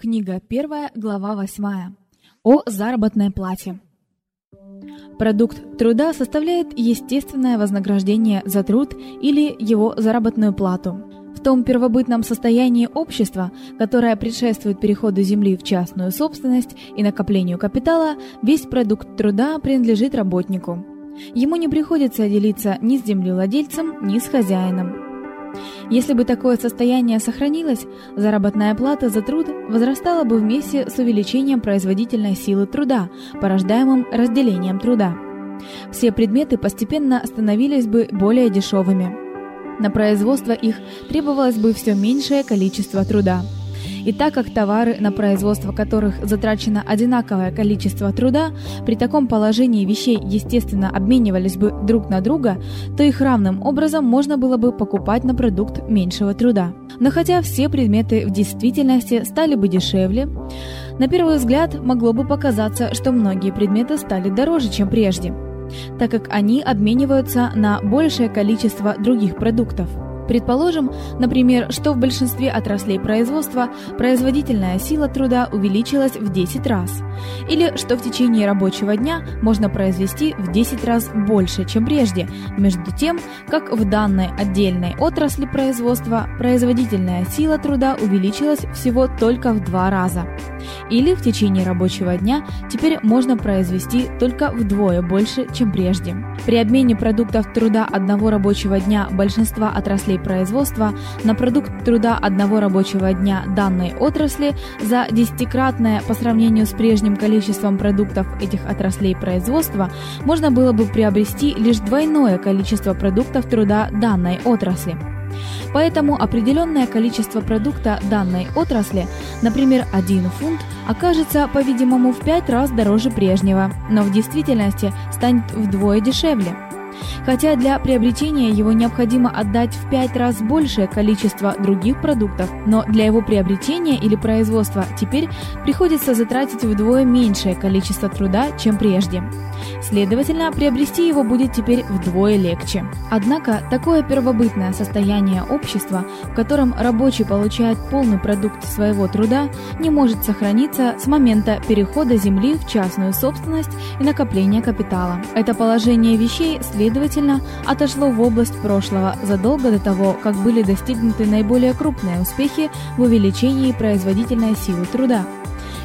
Книга 1, глава 8. О заработной плате. Продукт труда составляет естественное вознаграждение за труд или его заработную плату. В том первобытном состоянии общества, которое предшествует переходу земли в частную собственность и накоплению капитала, весь продукт труда принадлежит работнику. Ему не приходится делиться ни с землевладельцем, ни с хозяином. Если бы такое состояние сохранилось, заработная плата за труд возрастала бы вместе с увеличением производительной силы труда, порождаемым разделением труда. Все предметы постепенно становились бы более дешевыми. На производство их требовалось бы все меньшее количество труда. И так как товары, на производство которых затрачено одинаковое количество труда, при таком положении вещей, естественно, обменивались бы друг на друга, то их равным образом можно было бы покупать на продукт меньшего труда. Но хотя все предметы в действительности стали бы дешевле, на первый взгляд могло бы показаться, что многие предметы стали дороже, чем прежде, так как они обмениваются на большее количество других продуктов. Предположим, например, что в большинстве отраслей производства производительная сила труда увеличилась в 10 раз, или что в течение рабочего дня можно произвести в 10 раз больше, чем прежде, между тем, как в данной отдельной отрасли производства производительная сила труда увеличилась всего только в 2 раза. Или в течение рабочего дня теперь можно произвести только вдвое больше, чем прежде. При обмене продуктов труда одного рабочего дня большинства отраслей производства на продукт труда одного рабочего дня данной отрасли за десятикратное по сравнению с прежним количеством продуктов этих отраслей производства можно было бы приобрести лишь двойное количество продуктов труда данной отрасли. Поэтому определенное количество продукта данной отрасли, например, 1 фунт, окажется, по-видимому, в 5 раз дороже прежнего, но в действительности станет вдвое дешевле. Хотя для приобретения его необходимо отдать в 5 раз большее количество других продуктов, но для его приобретения или производства теперь приходится затратить вдвое меньшее количество труда, чем прежде. Следовательно, приобрести его будет теперь вдвое легче. Однако, такое первобытное состояние общества, в котором рабочий получает полный продукт своего труда, не может сохраниться с момента перехода земли в частную собственность и накопления капитала. Это положение вещей, следовательно, отошло в область прошлого задолго до того, как были достигнуты наиболее крупные успехи в увеличении производительной силы труда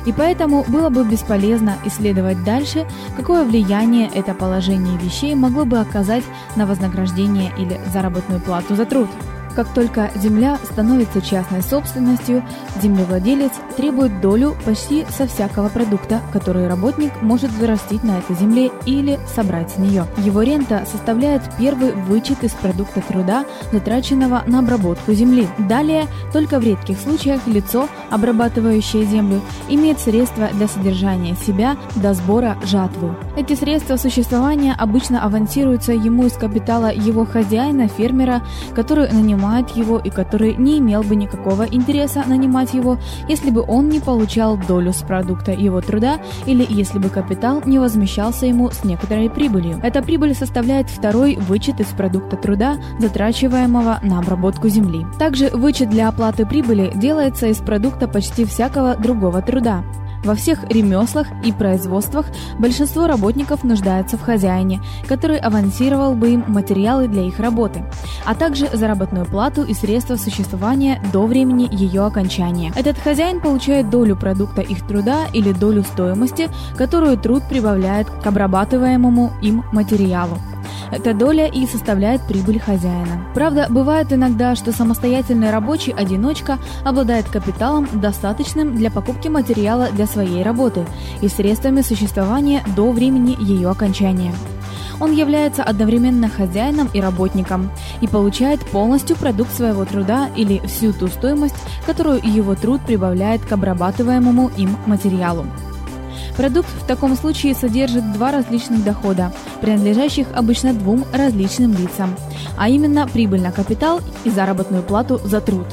и поэтому было бы бесполезно исследовать дальше, какое влияние это положение вещей могло бы оказать на вознаграждение или заработную плату за труд. Как только земля становится частной собственностью, землевладелец требует долю почти со всякого продукта, который работник может вырастить на этой земле или собрать с нее. Его рента составляет первый вычет из продукта труда, затраченного на обработку земли. Далее, только в редких случаях лицо, обрабатывающее землю, имеет средства для содержания себя до сбора жатвы. Эти средства существования обычно авансируются ему из капитала его хозяина, фермера, который нанимает нанимает его и который не имел бы никакого интереса нанимать его, если бы он не получал долю с продукта его труда или если бы капитал не возмещался ему с некоторой прибылью. Эта прибыль составляет второй вычет из продукта труда, затрачиваемого на обработку земли. Также вычет для оплаты прибыли делается из продукта почти всякого другого труда. Во всех ремеслах и производствах большинство работников нуждается в хозяине, который авансировал бы им материалы для их работы, а также заработную плату и средства существования до времени ее окончания. Этот хозяин получает долю продукта их труда или долю стоимости, которую труд прибавляет к обрабатываемому им материалу. Эта доля и составляет прибыль хозяина. Правда, бывает иногда, что самостоятельный рабочий одиночка обладает капиталом, достаточным для покупки материала для своей работы и средствами существования до времени ее окончания. Он является одновременно хозяином и работником и получает полностью продукт своего труда или всю ту стоимость, которую его труд прибавляет к обрабатываемому им материалу. Продукт в таком случае содержит два различных дохода, принадлежащих обычно двум различным лицам, а именно прибыль на капитал и заработную плату за труд.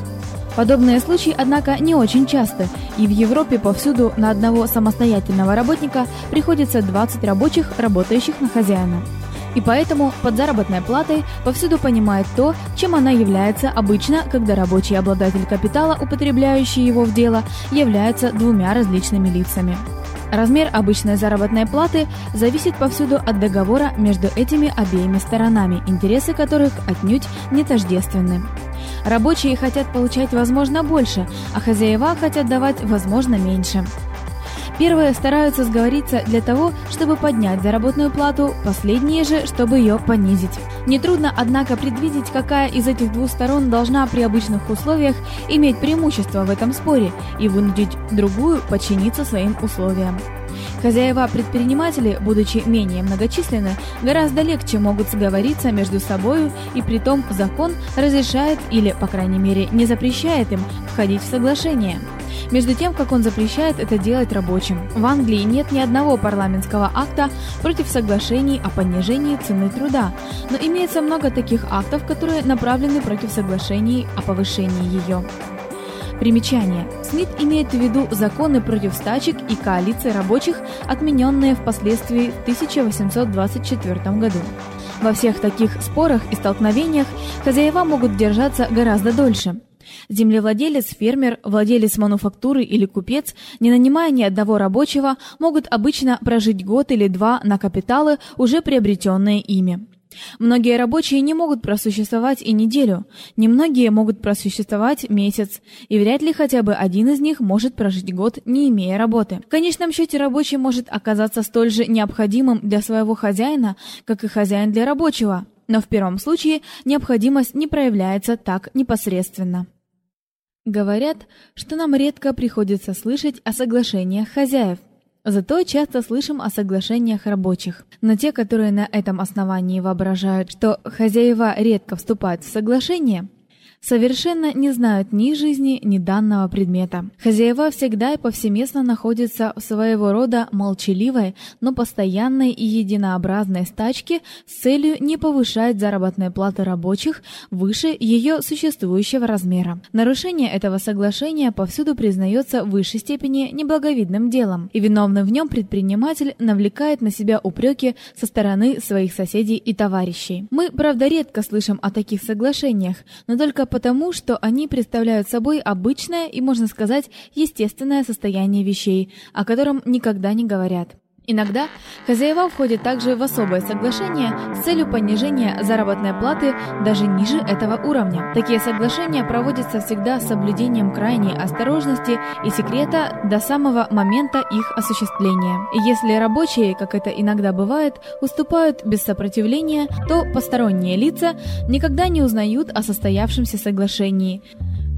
Подобные случаи, однако, не очень часты, и в Европе повсюду на одного самостоятельного работника приходится 20 рабочих, работающих на хозяина. И поэтому под заработной платой повсюду понимает то, чем она является обычно, когда рабочий обладатель капитала, употребляющий его в дело, являются двумя различными лицами. Размер обычной заработной платы зависит повсюду от договора между этими обеими сторонами, интересы которых отнюдь не тождественны. Рабочие хотят получать возможно больше, а хозяева хотят давать возможно меньше. Первые стараются сговориться для того, чтобы поднять заработную плату, последние же, чтобы ее понизить. Нетрудно, однако, предвидеть, какая из этих двух сторон должна при обычных условиях иметь преимущество в этом споре и вынудить другую подчиниться своим условиям. Хозяева-предприниматели, будучи менее многочисленны, гораздо легче могут сговориться между собою, и притом закон разрешает или, по крайней мере, не запрещает им входить в соглашение. Между тем, как он запрещает это делать рабочим. В Англии нет ни одного парламентского акта против соглашений о понижении цены труда, но имеется много таких актов, которые направлены против соглашений о повышении ее. Примечание. Смит имеет в виду законы против стачек и коалиции рабочих, отмененные впоследствии в 1824 году. Во всех таких спорах и столкновениях хозяева могут держаться гораздо дольше. Землевладелец, фермер, владелец мануфактуры или купец, не нанимая ни одного рабочего, могут обычно прожить год или два на капиталы, уже приобретенные ими. Многие рабочие не могут просуществовать и неделю, немногие могут просуществовать месяц, и вряд ли хотя бы один из них может прожить год, не имея работы. В конечном счете рабочий может оказаться столь же необходимым для своего хозяина, как и хозяин для рабочего, но в первом случае необходимость не проявляется так непосредственно. Говорят, что нам редко приходится слышать о соглашениях хозяев. Зато часто слышим о соглашениях рабочих. Но те, которые на этом основании воображают, что хозяева редко вступают в соглашение, совершенно не знают ни жизни, ни данного предмета. Хозяева всегда и повсеместно находятся в своего рода молчаливой, но постоянной и единообразной стачке с целью не повышать заработные платы рабочих выше ее существующего размера. Нарушение этого соглашения повсюду признается в высшей степени неблаговидным делом, и виновный в нем предприниматель навлекает на себя упреки со стороны своих соседей и товарищей. Мы, правда, редко слышим о таких соглашениях, но только потому, что они представляют собой обычное и, можно сказать, естественное состояние вещей, о котором никогда не говорят. Иногда хозяева входят также в особое соглашение с целью понижения заработной платы даже ниже этого уровня. Такие соглашения проводятся всегда с соблюдением крайней осторожности и секрета до самого момента их осуществления. И если рабочие, как это иногда бывает, уступают без сопротивления, то посторонние лица никогда не узнают о состоявшемся соглашении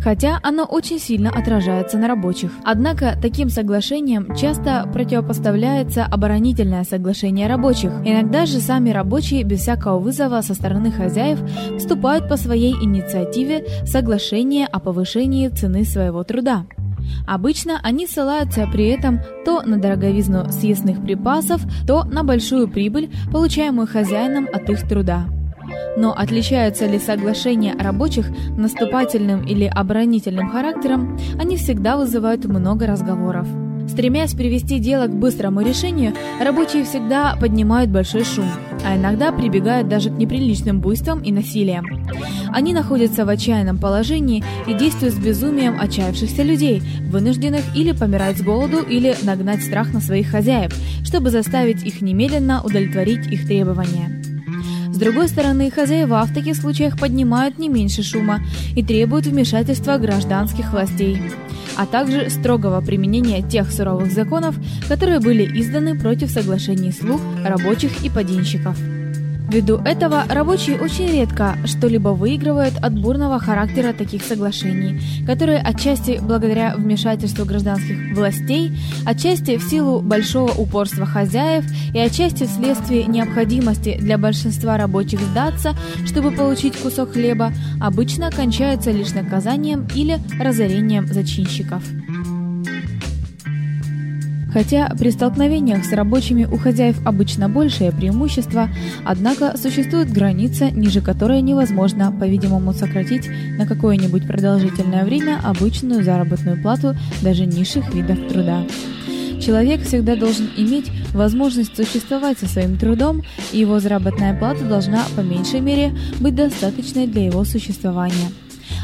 хотя оно очень сильно отражается на рабочих. Однако таким соглашениям часто противопоставляется оборонительное соглашение рабочих. Иногда же сами рабочие без всякого вызова со стороны хозяев вступают по своей инициативе в соглашение о повышении цены своего труда. Обычно они ссылаются при этом то на дороговизну съестных припасов, то на большую прибыль, получаемую хозяином от их труда. Но отличаются ли соглашения рабочих наступательным или оборонительным характером, они всегда вызывают много разговоров. Стремясь привести дело к быстрому решению, рабочие всегда поднимают большой шум, а иногда прибегают даже к неприличным буйствам и насилиям. Они находятся в отчаянном положении и действуют с безумием отчаявшихся людей, вынужденных или помирать с голоду, или нагнать страх на своих хозяев, чтобы заставить их немедленно удовлетворить их требования. Другой стороны, хозяева в таких случаях поднимают не меньше шума и требуют вмешательства гражданских властей, а также строгого применения тех суровых законов, которые были изданы против соглашений слуг, рабочих и поденщиков. Ввиду этого рабочие очень редко что-либо выигрывают от бурного характера таких соглашений, которые отчасти благодаря вмешательству гражданских властей, отчасти в силу большого упорства хозяев и отчасти вследствие необходимости для большинства рабочих сдаться, чтобы получить кусок хлеба, обычно кончаются лишь наказанием или разорением зачинщиков. Хотя при столкновениях с рабочими у хозяев обычно большее преимущество, однако существует граница, ниже которой невозможно, по-видимому, сократить на какое-нибудь продолжительное время обычную заработную плату даже низших видов труда. Человек всегда должен иметь возможность существовать со своим трудом, и его заработная плата должна по меньшей мере быть достаточной для его существования.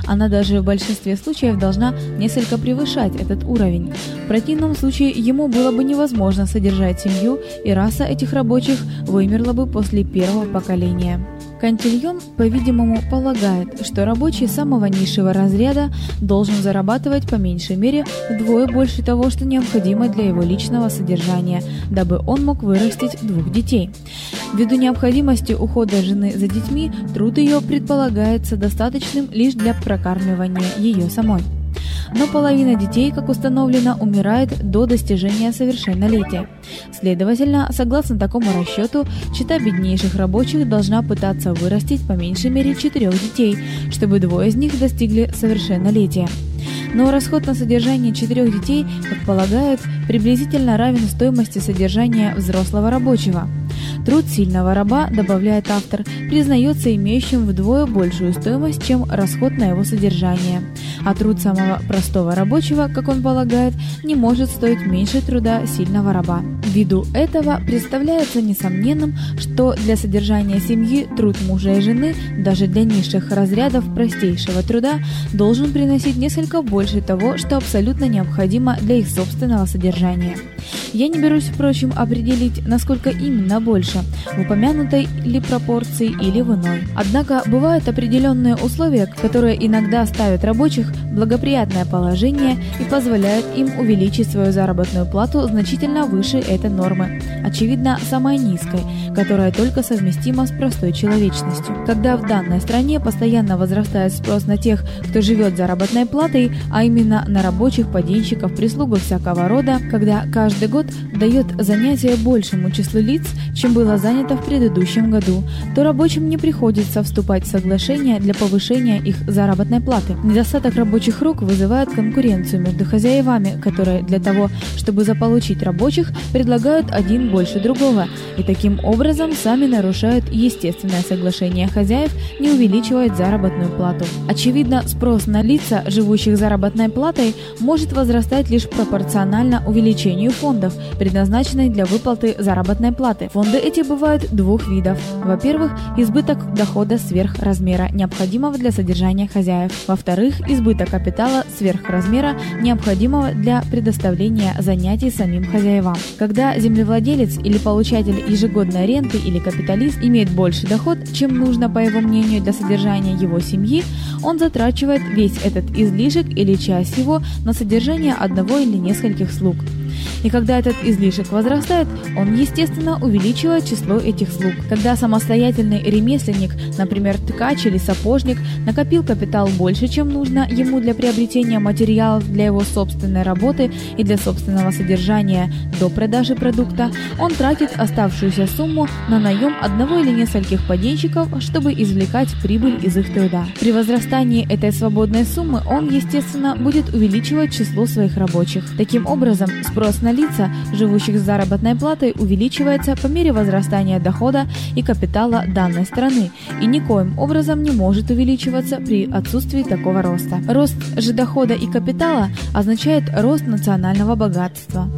Она даже в большинстве случаев должна несколько превышать этот уровень. В противном случае ему было бы невозможно содержать семью, и раса этих рабочих вымерла бы после первого поколения. Кантильон, по-видимому, полагает, что рабочий самого низшего разряда должен зарабатывать по меньшей мере вдвое больше того, что необходимо для его личного содержания, дабы он мог вырастить двух детей. Ввиду необходимости ухода жены за детьми, труд ее предполагается достаточным лишь для прокармливания ее самой но половина детей, как установлено, умирает до достижения совершеннолетия. Следовательно, согласно такому расчету, чита беднейших рабочих должна пытаться вырастить по меньшей мере четырех детей, чтобы двое из них достигли совершеннолетия. Но расход на содержание четырех детей, как полагают, приблизительно равен стоимости содержания взрослого рабочего. Труд сильного раба, добавляет автор, признается имеющим вдвое большую стоимость, чем расход на его содержание. А труд самого простого рабочего, как он полагает, не может стоить меньше труда сильного раба. Ввиду этого представляется несомненным, что для содержания семьи труд мужа и жены, даже для низших разрядов простейшего труда, должен приносить несколько больше того, что абсолютно необходимо для их собственного содержания. Я не берусь, впрочем, определить, насколько именно больше, в упомянутой ли пропорции или в иной. Однако бывают определенные условия, которые иногда ставят рабочих в благоприятное положение и позволяют им увеличить свою заработную плату значительно выше этой нормы, очевидно, самой низкой, которая только совместима с простой человечностью. Когда в данной стране постоянно возрастает спрос на тех, кто живет заработной платой, а именно на рабочих, поденщиков, прислугу всякого рода, когда каждый год дает занятия большему числу лиц, чем было занято в предыдущем году, то рабочим не приходится вступать в соглашения для повышения их заработной платы. Недостаток рабочих рук вызывает конкуренцию между хозяевами, которые для того, чтобы заполучить рабочих, предлагают один больше другого, и таким образом сами нарушают естественное соглашение хозяев не увеличивать заработную плату. Очевидно, спрос на лица, живущих заработной платой, может возрастать лишь пропорционально увеличению фондов, предназначенных для выплаты заработной платы. Фонды эти бывают двух видов. Во-первых, избыток дохода сверх размера, необходимого для содержания хозяев. Во-вторых, избыток капитала сверх размера, необходимого для предоставления занятий самим хозяевам. Когда землевладелец или получатель ежегодной ренты или капиталист имеет больше доход, чем нужно по его мнению для содержания его семьи, он затрачивает весь этот излишек или часть его на содержание одного или нескольких слуг. И когда этот излишек возрастает, он, естественно, увеличивает число этих слуг. Когда самостоятельный ремесленник, например, ткач или сапожник, накопил капитал больше, чем нужно ему для приобретения материалов для его собственной работы и для собственного содержания до продажи продукта, он тратит оставшуюся сумму на наем одного или нескольких поденщиков, чтобы извлекать прибыль из их труда. При возрастании этой свободной суммы он, естественно, будет увеличивать число своих рабочих. Таким образом, спрос на лица, живущих с заработной платой, увеличивается по мере возрастания дохода и капитала данной страны и никоим образом не может увеличиваться при отсутствии такого роста. Рост же дохода и капитала означает рост национального богатства.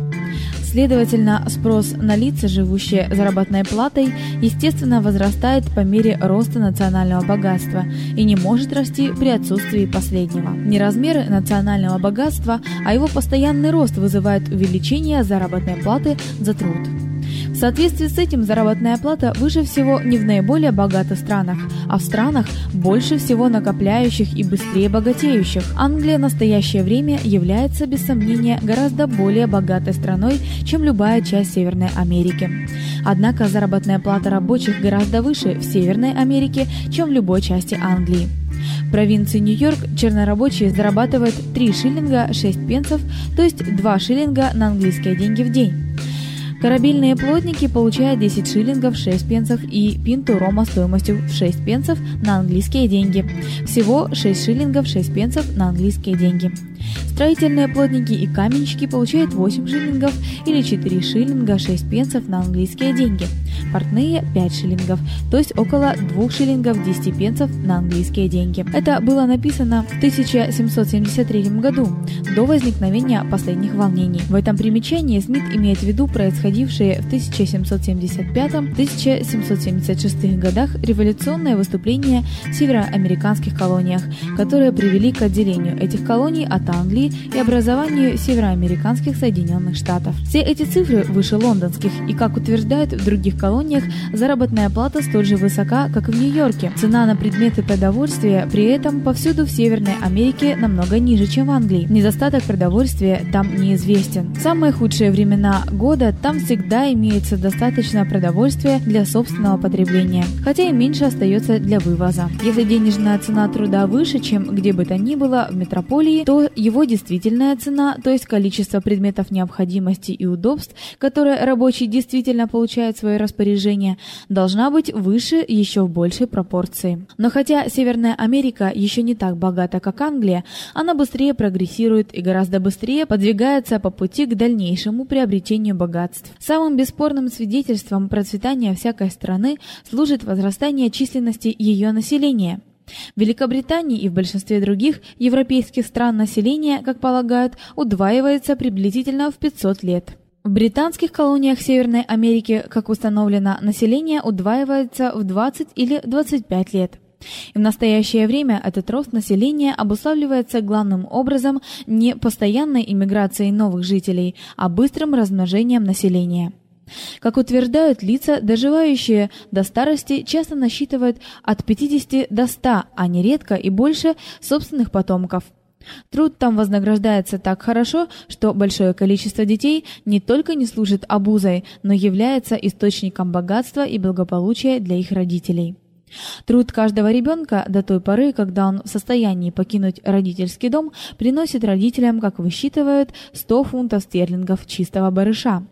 Следовательно, спрос на лица, живущие заработной платой, естественно возрастает по мере роста национального богатства и не может расти при отсутствии последнего. Не размеры национального богатства, а его постоянный рост вызывает увеличение заработной платы за труд. В соответствии с этим заработная плата выше всего не в наиболее богатых странах, а в странах, больше всего накопляющих и быстрее богатеющих. Англия в настоящее время является, без сомнения, гораздо более богатой страной, чем любая часть Северной Америки. Однако заработная плата рабочих гораздо выше в Северной Америке, чем в любой части Англии. В провинции Нью-Йорк чернорабочие зарабатывают 3 шиллинга 6 пенсов, то есть 2 шиллинга на английские деньги в день. Корабельные плотники получают 10 шиллингов 6 пенсов и пинту рома стоимостью в 6 пенсов на английские деньги. Всего 6 шиллингов 6 пенсов на английские деньги. Строительные плотники и каменщики получают 8 шиллингов или 4 шиллинга 6 пенсов на английские деньги – портные 5 шиллингов, то есть около 2 шиллингов 10 пенсов на английские деньги. Это было написано в 1773 году, до возникновения последних волнений. В этом примечании Смит имеет в виду происходившие в 1775-1776 годах революционные выступления в североамериканских колониях, которые привели к отделению этих колоний от Англии и образованию североамериканских Соединенных Штатов. Все эти цифры выше лондонских, и, как утверждают в других колониях, заработная плата столь же высока, как и в Нью-Йорке. Цена на предметы продовольствия при этом повсюду в Северной Америке намного ниже, чем в Англии. Недостаток продовольствия там неизвестен. В самые худшие времена года там всегда имеется достаточно продовольствия для собственного потребления, хотя и меньше остается для вывоза. Если денежная цена труда выше, чем где бы то ни было в метрополии, то его действительная цена, то есть количество предметов необходимости и удобств, которые рабочий действительно получает в свое распоряжение, должна быть выше еще в большей пропорции. Но хотя Северная Америка еще не так богата, как Англия, она быстрее прогрессирует и гораздо быстрее подвигается по пути к дальнейшему приобретению богатств. Самым бесспорным свидетельством процветания всякой страны служит возрастание численности ее населения. В Великобритании и в большинстве других европейских стран население, как полагают, удваивается приблизительно в 500 лет. В британских колониях Северной Америки, как установлено, население удваивается в 20 или 25 лет. И в настоящее время этот рост населения обуславливается главным образом не постоянной иммиграцией новых жителей, а быстрым размножением населения. Как утверждают лица, доживающие до старости, часто насчитывают от 50 до 100, а нередко и больше собственных потомков. Труд там вознаграждается так хорошо, что большое количество детей не только не служит обузой, но является источником богатства и благополучия для их родителей. Труд каждого ребенка до той поры, когда он в состоянии покинуть родительский дом, приносит родителям, как высчитывают, 100 фунтов стерлингов чистого барыша.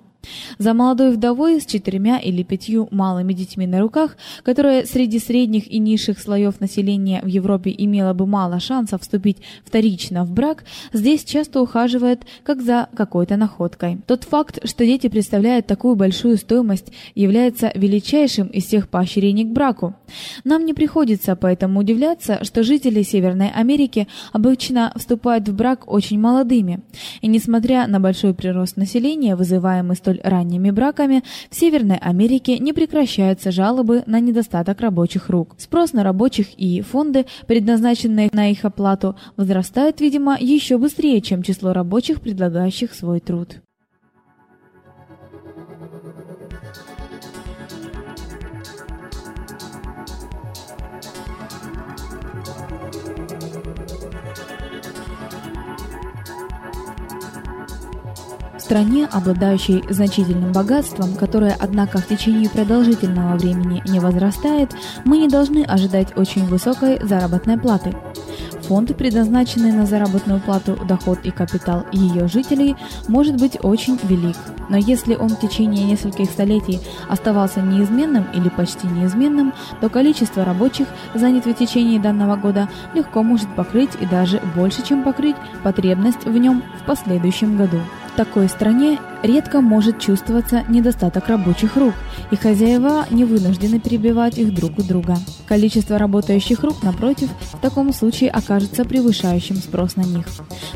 За молодой вдовой с четырьмя или пятью малыми детьми на руках, которая среди средних и низших слоев населения в Европе имела бы мало шансов вступить вторично в брак, здесь часто ухаживают как за какой-то находкой. Тот факт, что дети представляют такую большую стоимость, является величайшим из всех поощрений к браку. Нам не приходится поэтому удивляться, что жители Северной Америки обычно вступают в брак очень молодыми. И несмотря на большой прирост населения, вызываемый столь ранними браками, в Северной Америке не прекращаются жалобы на недостаток рабочих рук. Спрос на рабочих и фонды, предназначенные на их оплату, возрастает, видимо, еще быстрее, чем число рабочих, предлагающих свой труд. Стране, обладающей значительным богатством, которое, однако, в течение продолжительного времени не возрастает, мы не должны ожидать очень высокой заработной платы. Фонд, предназначенный на заработную плату, доход и капитал ее жителей, может быть очень велик. Но если он в течение нескольких столетий оставался неизменным или почти неизменным, то количество рабочих, занятых в течение данного года, легко может покрыть и даже больше, чем покрыть потребность в нем в последующем году такой стране редко может чувствоваться недостаток рабочих рук, и хозяева не вынуждены перебивать их друг у друга. Количество работающих рук, напротив, в таком случае окажется превышающим спрос на них.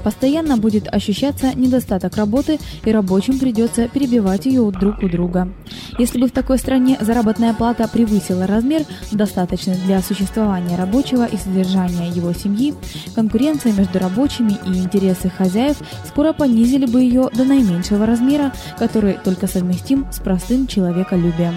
Постоянно будет ощущаться недостаток работы, и рабочим придется перебивать ее друг у друга. Если бы в такой стране заработная плата превысила размер, достаточный для существования рабочего и содержания его семьи, конкуренция между рабочими и интересы хозяев скоро понизили бы ее до наименьшего размера, который только совместим с простым человеколюбием.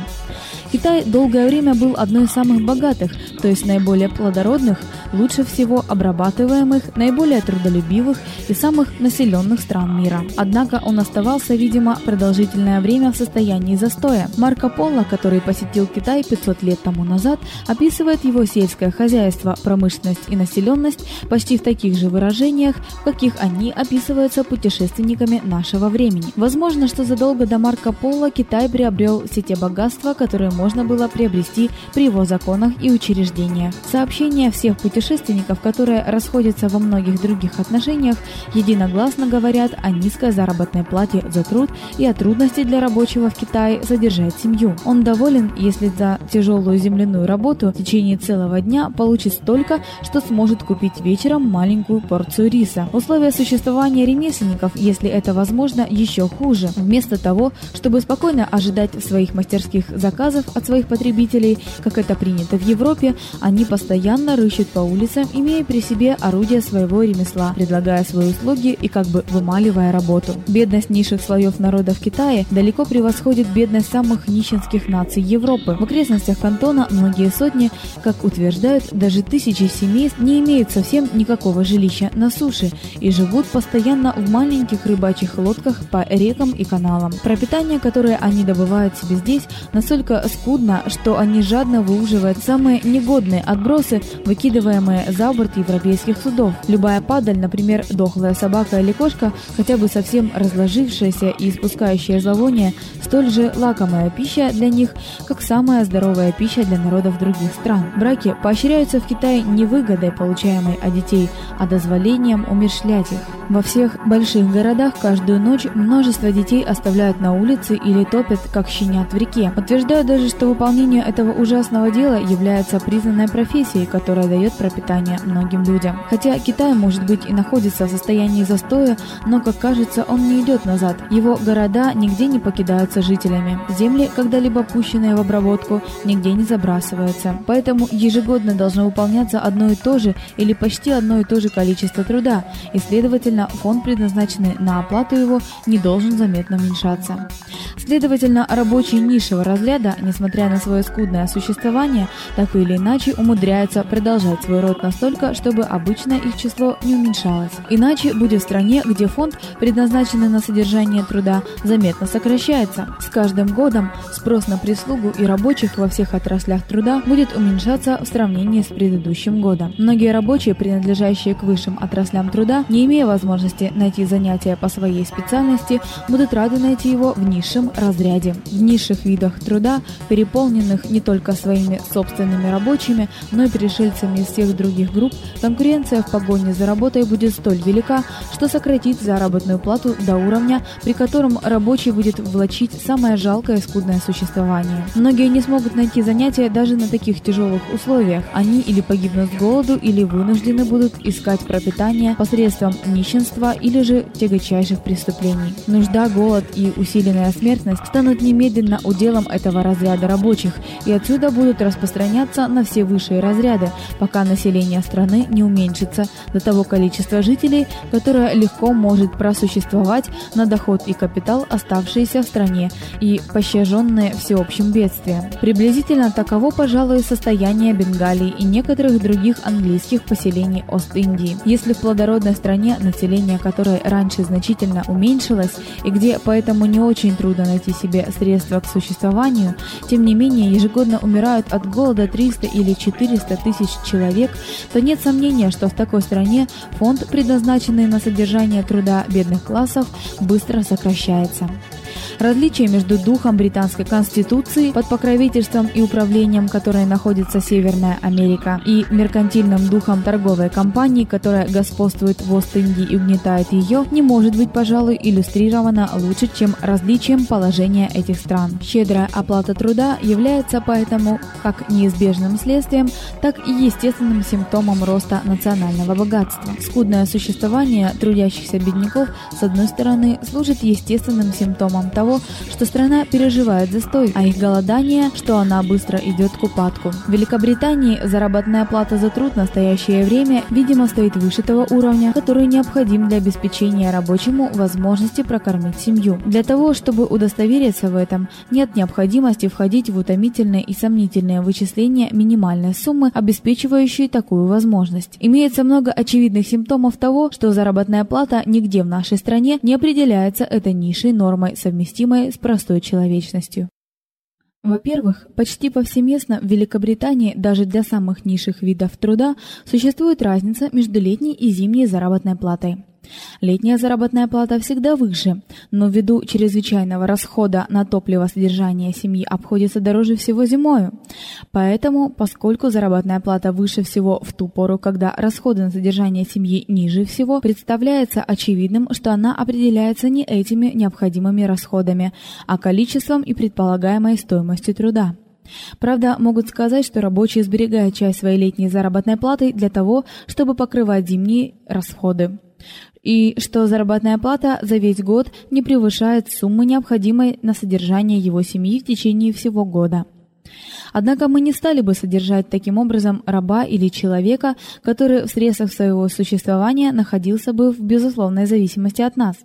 Китай долгое время был одной из самых богатых, то есть наиболее плодородных, лучше всего обрабатываемых, наиболее трудолюбивых и самых населенных стран мира. Однако он оставался, видимо, продолжительное время в состоянии застоя. Марко Поло, который посетил Китай 500 лет тому назад, описывает его сельское хозяйство, промышленность и населенность почти в таких же выражениях, в каких они описываются путешественниками нашего времени. Возможно, что задолго до Марко Поло Китай приобрел все те богатства, которые можно можно было приобрести при его законах и учреждениях. Сообщения всех путешественников, которые расходятся во многих других отношениях, единогласно говорят о низкой заработной плате за труд и о трудности для рабочего в Китае содержать семью. Он доволен, если за тяжелую земляную работу в течение целого дня получит столько, что сможет купить вечером маленькую порцию риса. Условия существования ремесленников, если это возможно, еще хуже. Вместо того, чтобы спокойно ожидать своих мастерских заказов от своих потребителей, как это принято в Европе, они постоянно рыщут по улицам, имея при себе орудия своего ремесла, предлагая свои услуги и как бы вымаливая работу. Бедность низших слоев народа в Китае далеко превосходит бедность самых нищенских наций Европы. В окрестностях кантона многие сотни, как утверждают, даже тысячи семейств не имеют совсем никакого жилища на суше и живут постоянно в маленьких рыбачьих лодках по рекам и каналам. Пропитание, которое они добывают себе здесь, настолько скудно, что они жадно выуживают самые негодные отбросы, выкидываемые за борт европейских судов. Любая падаль, например, дохлая собака или кошка, хотя бы совсем разложившаяся и испускающая зловоние, столь же лакомая пища для них, как самая здоровая пища для народов других стран. Браки поощряются в Китае не выгодой, получаемой от детей, а дозволением умершлять их. Во всех больших городах каждую ночь множество детей оставляют на улице или топят, как щенят в реке. Утверждают даже, что выполнение этого ужасного дела является признанной профессией, которая дает пропитание многим людям. Хотя Китай, может быть, и находится в состоянии застоя, но, как кажется, он не идет назад. Его города нигде не покидаются жителями. Земли, когда-либо пущенные в обработку, нигде не забрасываются. Поэтому ежегодно должно выполняться одно и то же или почти одно и то же количество труда, и, следовательно, фонд, предназначенный на оплату его, не должен заметно уменьшаться. Следовательно, рабочие низшего разряда, несмотря на свое скудное существование, так или иначе умудряются продолжать свой род настолько, чтобы обычное их число не уменьшалось. Иначе будет в стране, где фонд, предназначенный на содержание труда, заметно сокращается. С каждым годом спрос на прислугу и рабочих во всех отраслях труда будет уменьшаться в сравнении с предыдущим годом. Многие рабочие, принадлежащие к высшим отраслям труда, не имея возможности найти занятие по своей специальности, будут рады найти его в низшем разряде. В низших видах труда, переполненных не только своими собственными рабочими, но и пришельцами из всех других групп, конкуренция в погоне за работой будет столь велика, что сократит заработную плату до уровня, при котором рабочий будет влачить самое жалкое и скудное существование. Многие не смогут найти занятия даже на таких тяжелых условиях. Они или погибнут с голоду, или вынуждены будут искать пропитание посредством нищенства или же тягчайших преступлений. Нужда, голод и усиленная смертность станут немедленно уделом этого разряда рабочих, и отсюда будут распространяться на все высшие разряды, пока население страны не уменьшится до того количества жителей, которое легко может просуществовать на доход и капитал, оставшиеся в стране и пощаженные всеобщим бедствием. Приблизительно таково, пожалуй, состояние Бенгалии и некоторых других английских поселений Ост-Индии. Если в плодородной стране, население которой раньше значительно уменьшилось и где поэтому не очень трудно найти себе средства к существованию, тем не менее ежегодно умирают от голода 300 или 400 тысяч человек, то нет сомнения, что в такой стране фонд, предназначенный на содержание труда бедных классов, быстро сокращается. Различие между духом британской конституции, под покровительством и управлением которой находится Северная Америка, и меркантильным духом торговой компании, которая господствует в Ост-Индии и угнетает ее, не может быть, пожалуй, иллюстрировано лучше, чем различием положения этих стран. Щедрая оплата труда является поэтому как неизбежным следствием, так и естественным симптомом роста национального богатства. Скудное существование трудящихся бедняков, с одной стороны, служит естественным симптомом того, того, что страна переживает застой, а их голодание, что она быстро идет к упадку. В Великобритании заработная плата за труд в настоящее время, видимо, стоит выше того уровня, который необходим для обеспечения рабочему возможности прокормить семью. Для того, чтобы удостовериться в этом, нет необходимости входить в утомительные и сомнительные вычисления минимальной суммы, обеспечивающей такую возможность. Имеется много очевидных симптомов того, что заработная плата нигде в нашей стране не определяется этой низшей нормой совместимости совместимое с простой человечностью. Во-первых, почти повсеместно в Великобритании даже для самых низших видов труда существует разница между летней и зимней заработной платой. Летняя заработная плата всегда выше, но ввиду чрезвычайного расхода на топливо содержание семьи обходится дороже всего зимою. Поэтому, поскольку заработная плата выше всего в ту пору, когда расходы на содержание семьи ниже всего, представляется очевидным, что она определяется не этими необходимыми расходами, а количеством и предполагаемой стоимостью труда. Правда, могут сказать, что рабочие сберегают часть своей летней заработной платы для того, чтобы покрывать зимние расходы и что заработная плата за весь год не превышает суммы, необходимой на содержание его семьи в течение всего года. Однако мы не стали бы содержать таким образом раба или человека, который в средствах своего существования находился бы в безусловной зависимости от нас.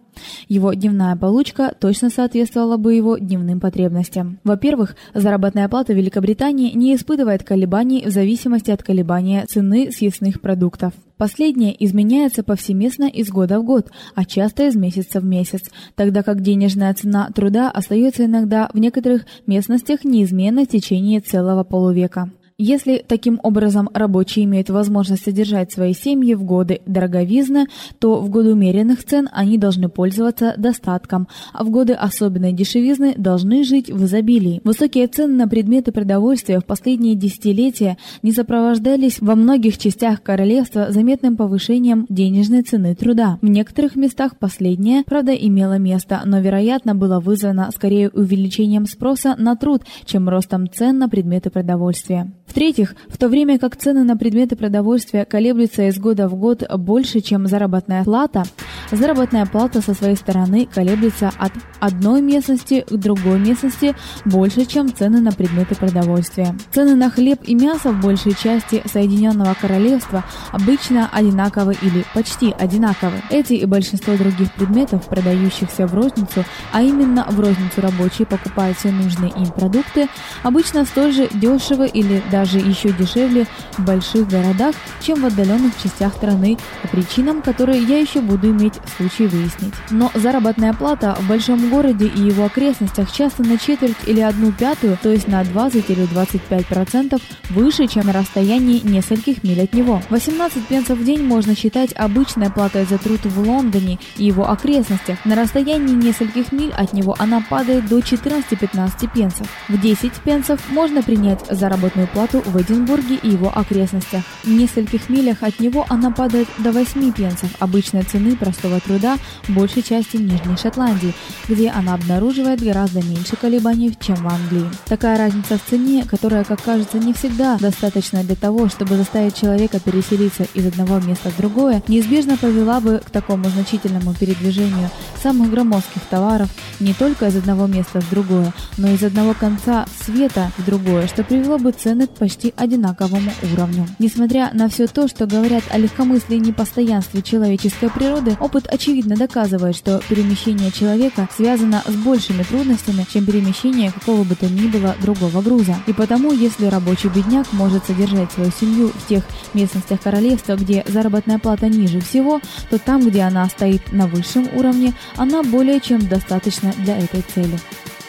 Его дневная получка точно соответствовала бы его дневным потребностям. Во-первых, заработная плата в Великобритании не испытывает колебаний в зависимости от колебания цены съестных продуктов. Последняя изменяется повсеместно из года в год, а часто из месяца в месяц, тогда как денежная цена труда остается иногда в некоторых местностях неизменной в течение целого полувека. Если таким образом рабочие имеют возможность содержать свои семьи в годы дороговизны, то в годы умеренных цен они должны пользоваться достатком, а в годы особенной дешевизны должны жить в изобилии. Высокие цены на предметы продовольствия в последние десятилетия не сопровождались во многих частях королевства заметным повышением денежной цены труда. В некоторых местах последнее, правда, имело место, но, вероятно, было вызвано скорее увеличением спроса на труд, чем ростом цен на предметы продовольствия. В-третьих, в то время как цены на предметы продовольствия колеблются из года в год больше, чем заработная плата, заработная плата со своей стороны колеблется от одной местности к другой местности больше, чем цены на предметы продовольствия. Цены на хлеб и мясо в большей части Соединенного Королевства обычно одинаковы или почти одинаковы. Эти и большинство других предметов, продающихся в розницу, а именно в розницу рабочие покупают все нужные им продукты, обычно столь же дешевы или даже даже еще дешевле в больших городах, чем в отдаленных частях страны, по причинам, которые я еще буду иметь случай выяснить. Но заработная плата в большом городе и его окрестностях часто на четверть или одну пятую, то есть на 20 или 25% выше, чем на расстоянии нескольких миль от него. 18 пенсов в день можно считать обычной платой за труд в Лондоне и его окрестностях. На расстоянии нескольких миль от него она падает до 14-15 пенсов. В 10 пенсов можно принять заработную плату зарплату в Эдинбурге и его окрестностях. В нескольких милях от него она падает до 8 пенсов обычной цены простого труда большей части Нижней Шотландии, где она обнаруживает гораздо меньше колебаний, чем в Англии. Такая разница в цене, которая, как кажется, не всегда достаточна для того, чтобы заставить человека переселиться из одного места в другое, неизбежно повела бы к такому значительному передвижению самых громоздких товаров не только из одного места в другое, но и из одного конца света в другое, что привело бы цены почти одинаковому уровню. Несмотря на все то, что говорят о легкомыслии и непостоянстве человеческой природы, опыт очевидно доказывает, что перемещение человека связано с большими трудностями, чем перемещение какого бы то ни было другого груза. И потому, если рабочий бедняк может содержать свою семью в тех местностях королевства, где заработная плата ниже всего, то там, где она стоит на высшем уровне, она более чем достаточна для этой цели.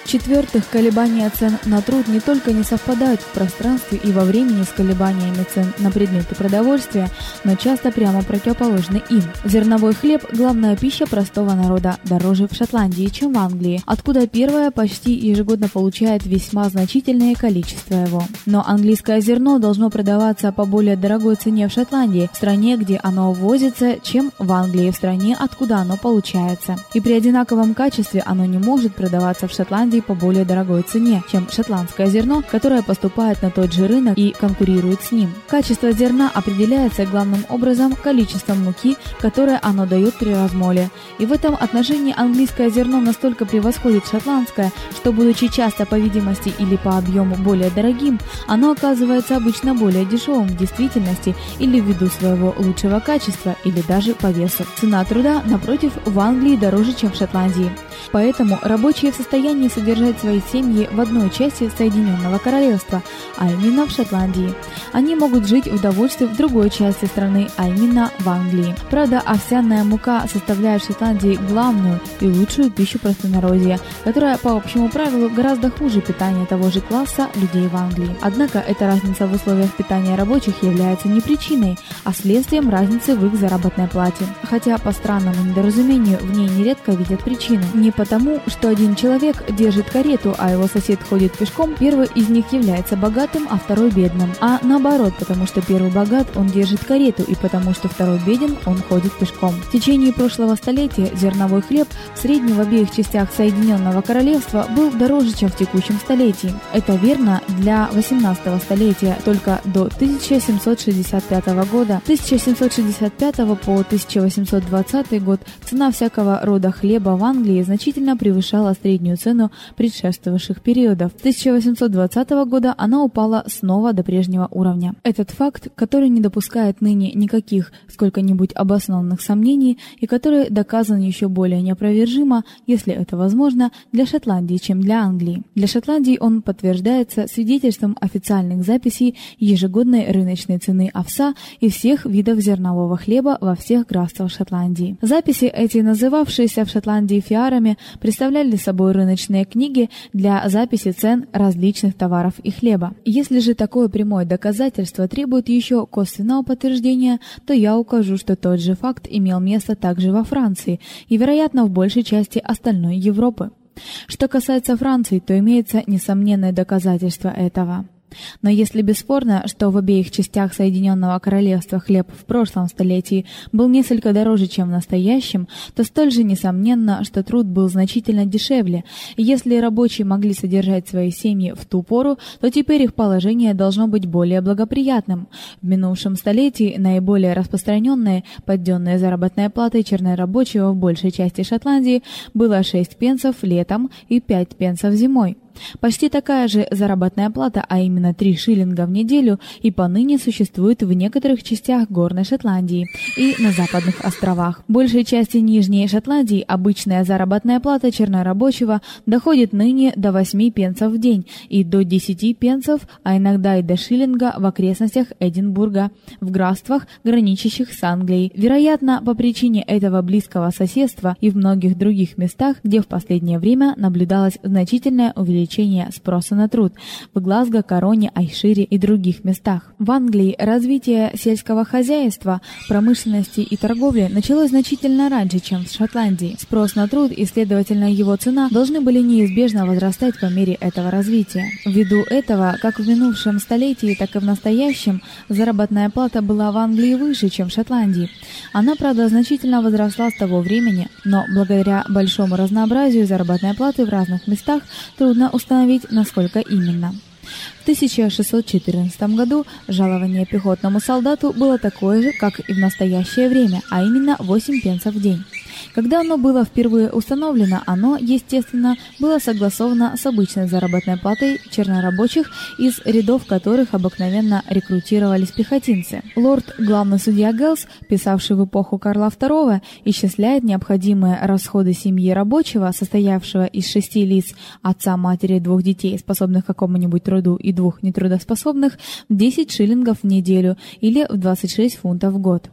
В-четвертых, колебания цен на труд не только не совпадают в пространстве и во времени с колебаниями цен на предметы продовольствия, но часто прямо противоположны им. Зерновой хлеб – главная пища простого народа, дороже в Шотландии, чем в Англии, откуда первая почти ежегодно получает весьма значительное количество его. Но английское зерно должно продаваться по более дорогой цене в Шотландии, в стране, где оно ввозится, чем в Англии, в стране, откуда оно получается. И при одинаковом качестве оно не может продаваться в Шотландии Шотландии по более дорогой цене, чем шотландское зерно, которое поступает на тот же рынок и конкурирует с ним. Качество зерна определяется главным образом количеством муки, которое оно дает при размоле. И в этом отношении английское зерно настолько превосходит шотландское, что будучи часто по видимости или по объему более дорогим, оно оказывается обычно более дешевым в действительности или ввиду своего лучшего качества, или даже по весу. Цена труда, напротив, в Англии дороже, чем в Шотландии. Поэтому рабочие в состоянии содержать свои семьи в одной части Соединенного Королевства, а именно в Шотландии. Они могут жить в довольстве в другой части страны, а именно в Англии. Правда, овсяная мука составляет в Шотландии главную и лучшую пищу простонародья, которая по общему правилу гораздо хуже питания того же класса людей в Англии. Однако эта разница в условиях питания рабочих является не причиной, а следствием разницы в их заработной плате. Хотя по странному недоразумению в ней нередко видят причину. Не потому, что один человек держит карету, а его сосед ходит пешком, первый из них является богатым, а второй бедным, а наоборот, потому что первый богат, он держит карету, и потому что второй беден, он ходит пешком. В течение прошлого столетия зерновой хлеб в среднем в обеих частях Соединенного Королевства был дороже, чем в текущем столетии. Это верно для 18 столетия, только до 1765 года. 1765 по 1820 год цена всякого рода хлеба в Англии значительно превышала среднюю цену предшествовавших периодов. С 1820 года она упала снова до прежнего уровня. Этот факт, который не допускает ныне никаких сколько-нибудь обоснованных сомнений и который доказан еще более неопровержимо, если это возможно, для Шотландии, чем для Англии. Для Шотландии он подтверждается свидетельством официальных записей ежегодной рыночной цены овса и всех видов зернового хлеба во всех графствах Шотландии. Записи эти, называвшиеся в Шотландии фиарами, представляли собой рыночные книги для записи цен различных товаров и хлеба. Если же такое прямое доказательство требует еще косвенного подтверждения, то я укажу, что тот же факт имел место также во Франции и, вероятно, в большей части остальной Европы. Что касается Франции, то имеется несомненное доказательство этого. Но если бесспорно, что в обеих частях Соединенного Королевства хлеб в прошлом столетии был несколько дороже, чем в настоящем, то столь же несомненно, что труд был значительно дешевле. Если рабочие могли содержать свои семьи в ту пору, то теперь их положение должно быть более благоприятным. В минувшем столетии наиболее распространенной подденной заработной платой чернорабочего в большей части Шотландии было 6 пенсов летом и 5 пенсов зимой. Почти такая же заработная плата, а именно 3 шиллинга в неделю, и поныне существует в некоторых частях Горной Шотландии и на западных островах. В большей части Нижней Шотландии обычная заработная плата чернорабочего доходит ныне до 8 пенсов в день и до 10 пенсов, а иногда и до шиллинга в окрестностях Эдинбурга, в графствах, граничащих с Англией. Вероятно, по причине этого близкого соседства и в многих других местах, где в последнее время наблюдалось значительное увеличение увеличения спроса на труд в Глазго, Короне, Айшире и других местах. В Англии развитие сельского хозяйства, промышленности и торговли началось значительно раньше, чем в Шотландии. Спрос на труд и, следовательно, его цена должны были неизбежно возрастать по мере этого развития. Ввиду этого, как в минувшем столетии, так и в настоящем, заработная плата была в Англии выше, чем в Шотландии. Она, правда, значительно возросла с того времени, но благодаря большому разнообразию заработной платы в разных местах трудно установить, насколько именно. В 1614 году жалование пехотному солдату было такое же, как и в настоящее время, а именно 8 пенсов в день. Когда оно было впервые установлено, оно, естественно, было согласовано с обычной заработной платой чернорабочих, из рядов которых обыкновенно рекрутировались пехотинцы. Лорд главный судья Гелс, писавший в эпоху Карла II, исчисляет необходимые расходы семьи рабочего, состоявшего из шести лиц, отца, матери, двух детей, способных к какому-нибудь труду, и двух нетрудоспособных, в 10 шиллингов в неделю или в 26 фунтов в год.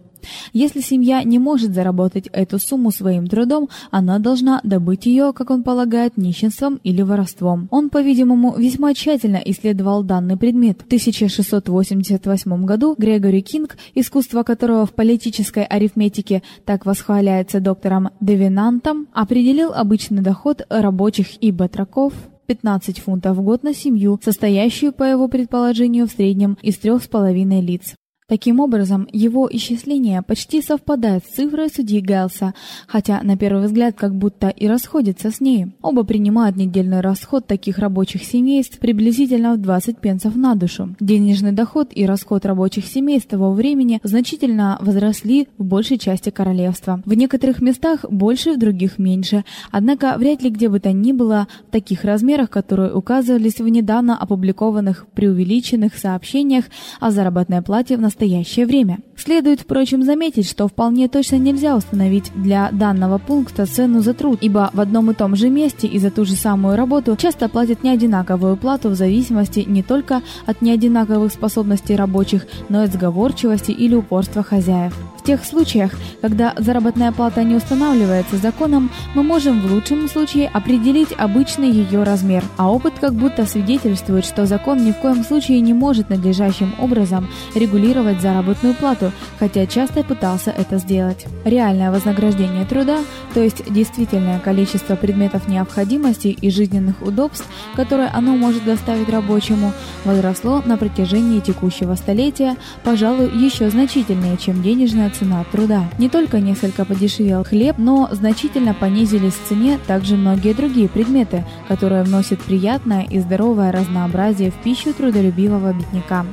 Если семья не может заработать эту сумму своим трудом, она должна добыть ее, как он полагает, нищенством или воровством. Он, по-видимому, весьма тщательно исследовал данный предмет. В 1688 году Грегори Кинг, искусство которого в политической арифметике так восхваляется доктором Девинантом, определил обычный доход рабочих и батраков 15 фунтов в год на семью, состоящую, по его предположению, в среднем из трех с половиной лиц. Таким образом, его исчисление почти совпадает с цифрой судьи Гелса, хотя на первый взгляд как будто и расходится с ней. Оба принимают недельный расход таких рабочих семейств приблизительно в 20 пенсов на душу. Денежный доход и расход рабочих семейств того времени значительно возросли в большей части королевства. В некоторых местах больше, в других меньше. Однако вряд ли где бы то ни было в таких размерах, которые указывались в недавно опубликованных преувеличенных сообщениях о заработной плате в настоящее настоящее время. Следует, впрочем, заметить, что вполне точно нельзя установить для данного пункта цену за труд, ибо в одном и том же месте и за ту же самую работу часто платят неодинаковую плату в зависимости не только от неодинаковых способностей рабочих, но и от сговорчивости или упорства хозяев тех случаях, когда заработная плата не устанавливается законом, мы можем в лучшем случае определить обычный ее размер, а опыт как будто свидетельствует, что закон ни в коем случае не может надлежащим образом регулировать заработную плату, хотя часто пытался это сделать. Реальное вознаграждение труда, то есть действительное количество предметов необходимости и жизненных удобств, которые оно может доставить рабочему, возросло на протяжении текущего столетия, пожалуй, еще значительнее, чем денежная цена труда. Не только несколько подешевел хлеб, но значительно понизились в цене также многие другие предметы, которые вносят приятное и здоровое разнообразие в пищу трудолюбивого бедняка.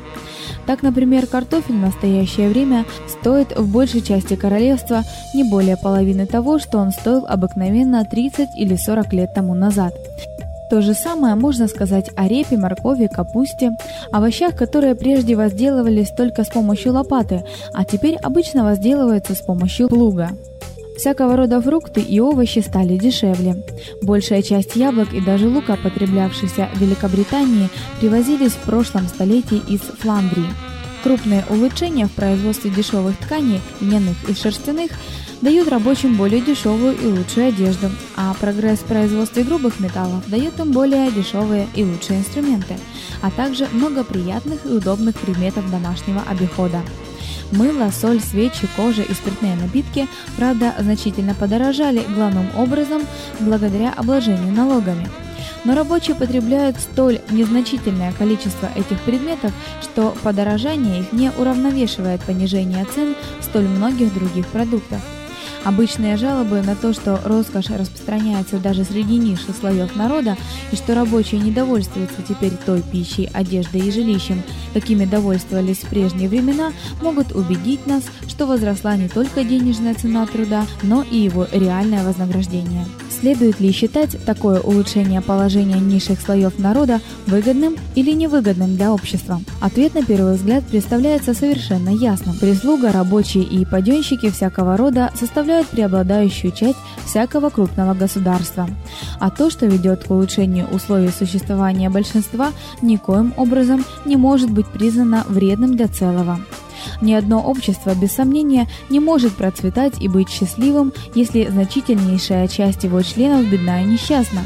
Так, например, картофель в настоящее время стоит в большей части королевства не более половины того, что он стоил обыкновенно 30 или 40 лет тому назад. То же самое можно сказать о репе, моркови, капусте, овощах, которые прежде возделывались только с помощью лопаты, а теперь обычно возделываются с помощью плуга. Всякого рода фрукты и овощи стали дешевле. Большая часть яблок и даже лука, потреблявшихся в Великобритании, привозились в прошлом столетии из Фландрии. Крупные улучшения в производстве дешевых тканей, льняных и шерстяных – дают рабочим более дешевую и лучшую одежду, а прогресс в производстве грубых металлов дает им более дешевые и лучшие инструменты, а также много приятных и удобных предметов домашнего обихода. Мыло, соль, свечи, кожа и спиртные напитки, правда, значительно подорожали главным образом благодаря обложению налогами. Но рабочие потребляют столь незначительное количество этих предметов, что подорожание их не уравновешивает понижение цен столь многих других продуктов. Обычные жалобы на то, что роскошь распространяется даже среди низших слоев народа и что рабочие недовольствуются теперь той пищей, одеждой и жилищем, какими довольствовались в прежние времена, могут убедить нас, что возросла не только денежная цена труда, но и его реальное вознаграждение. Следует ли считать такое улучшение положения низших слоев народа выгодным или невыгодным для общества? Ответ на первый взгляд представляется совершенно ясным. Прислуга, рабочие и паденщики всякого рода составляют преобладающую часть всякого крупного государства. А то, что ведет к улучшению условий существования большинства, никоим образом не может быть признано вредным для целого. Ни одно общество без сомнения не может процветать и быть счастливым, если значительнейшая часть его членов бедна и несчастна.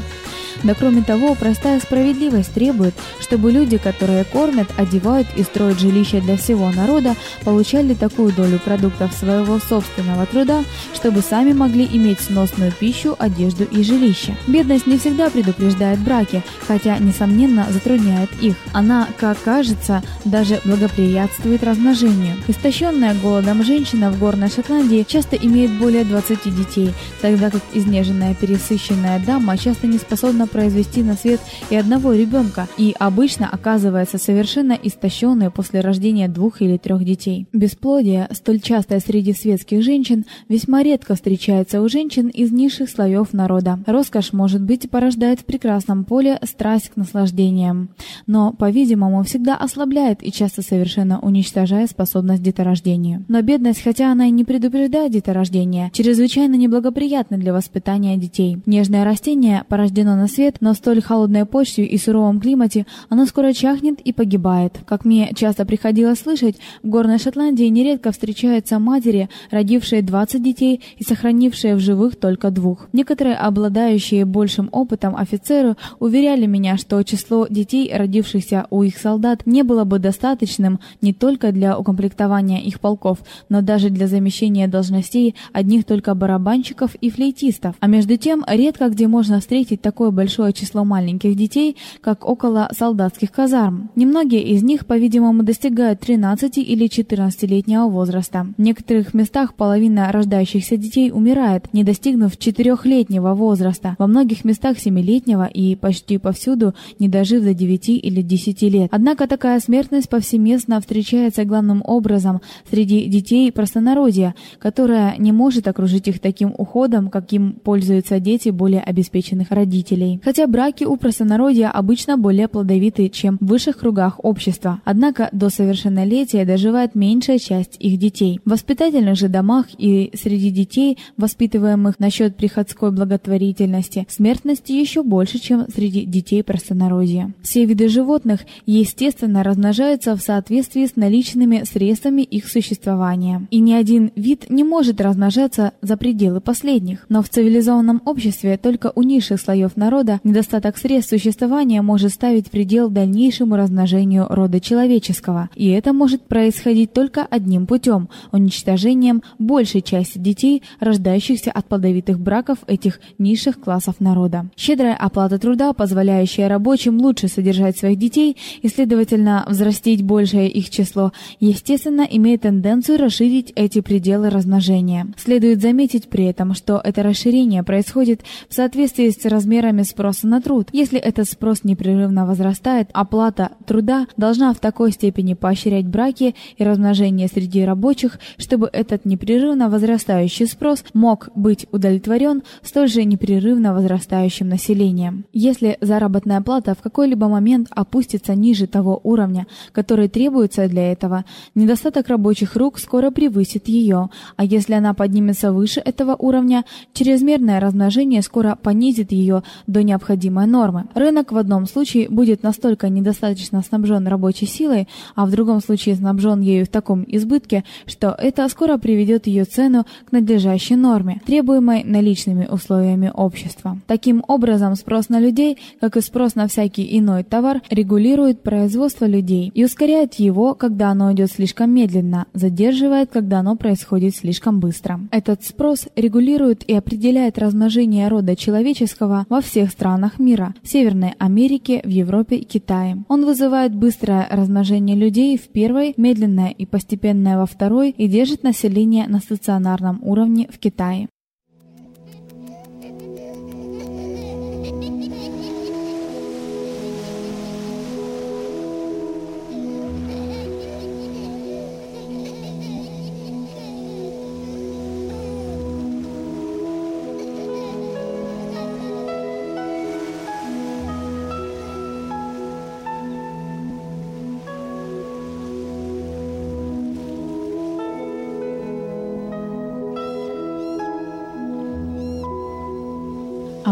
Да кроме того, простая справедливость требует, чтобы люди, которые кормят, одевают и строят жилища для всего народа, получали такую долю продуктов своего собственного труда, чтобы сами могли иметь сносную пищу, одежду и жилище. Бедность не всегда предупреждает браки, хотя несомненно затрудняет их. Она, как кажется, даже благоприятствует размножению. Истощенная голодом женщина в горной Шотландии часто имеет более 20 детей, тогда как изнеженная пересыщенная дама часто не способна произвести на свет и одного ребенка и обычно оказывается совершенно истощенной после рождения двух или трех детей. Бесплодие, столь частое среди светских женщин, весьма редко встречается у женщин из низших слоев народа. Роскошь, может быть, порождает в прекрасном поле страсть к наслаждениям, но, по-видимому, всегда ослабляет и часто совершенно уничтожает способность к деторождению. Но бедность, хотя она и не предупреждает деторождение, чрезвычайно неблагоприятна для воспитания детей. Нежное растение порождено на свет свет на столь холодной почве и суровом климате, оно скоро чахнет и погибает. Как мне часто приходилось слышать, в горной Шотландии нередко встречаются матери, родившие 20 детей и сохранившие в живых только двух. Некоторые обладающие большим опытом офицеры уверяли меня, что число детей, родившихся у их солдат, не было бы достаточным не только для укомплектования их полков, но даже для замещения должностей одних только барабанщиков и флейтистов. А между тем, редко где можно встретить такое большое большое число маленьких детей, как около солдатских казарм. Немногие из них, по-видимому, достигают 13 или 14-летнего возраста. В некоторых местах половина рождающихся детей умирает, не достигнув четырехлетнего возраста. Во многих местах семилетнего и почти повсюду не дожив до 9 или 10 лет. Однако такая смертность повсеместно встречается главным образом среди детей простонародья, которое не может окружить их таким уходом, каким пользуются дети более обеспеченных родителей. Хотя браки у простонародья обычно более плодовиты, чем в высших кругах общества. Однако до совершеннолетия доживает меньшая часть их детей. В воспитательных же домах и среди детей, воспитываемых насчет приходской благотворительности, смертности еще больше, чем среди детей простонародья. Все виды животных, естественно, размножаются в соответствии с наличными средствами их существования. И ни один вид не может размножаться за пределы последних. Но в цивилизованном обществе только у низших слоев народа недостаток средств существования может ставить предел дальнейшему размножению рода человеческого. И это может происходить только одним путем – уничтожением большей части детей, рождающихся от плодовитых браков этих низших классов народа. Щедрая оплата труда, позволяющая рабочим лучше содержать своих детей и, следовательно, взрастить большее их число, естественно, имеет тенденцию расширить эти пределы размножения. Следует заметить при этом, что это расширение происходит в соответствии с размерами спроса на труд. Если этот спрос непрерывно возрастает, оплата труда должна в такой степени поощрять браки и размножение среди рабочих, чтобы этот непрерывно возрастающий спрос мог быть удовлетворен столь же непрерывно возрастающим населением. Если заработная плата в какой-либо момент опустится ниже того уровня, который требуется для этого, недостаток рабочих рук скоро превысит ее, а если она поднимется выше этого уровня, чрезмерное размножение скоро понизит ее до необходимой нормы. Рынок в одном случае будет настолько недостаточно снабжен рабочей силой, а в другом случае снабжен ею в таком избытке, что это скоро приведет ее цену к надлежащей норме, требуемой наличными условиями общества. Таким образом, спрос на людей, как и спрос на всякий иной товар, регулирует производство людей и ускоряет его, когда оно идет слишком медленно, задерживает, когда оно происходит слишком быстро. Этот спрос регулирует и определяет размножение рода человеческого во всех странах мира: Северной Америке, в Европе и Китае. Он вызывает быстрое размножение людей в первой, медленное и постепенное во второй и держит население на стационарном уровне в Китае.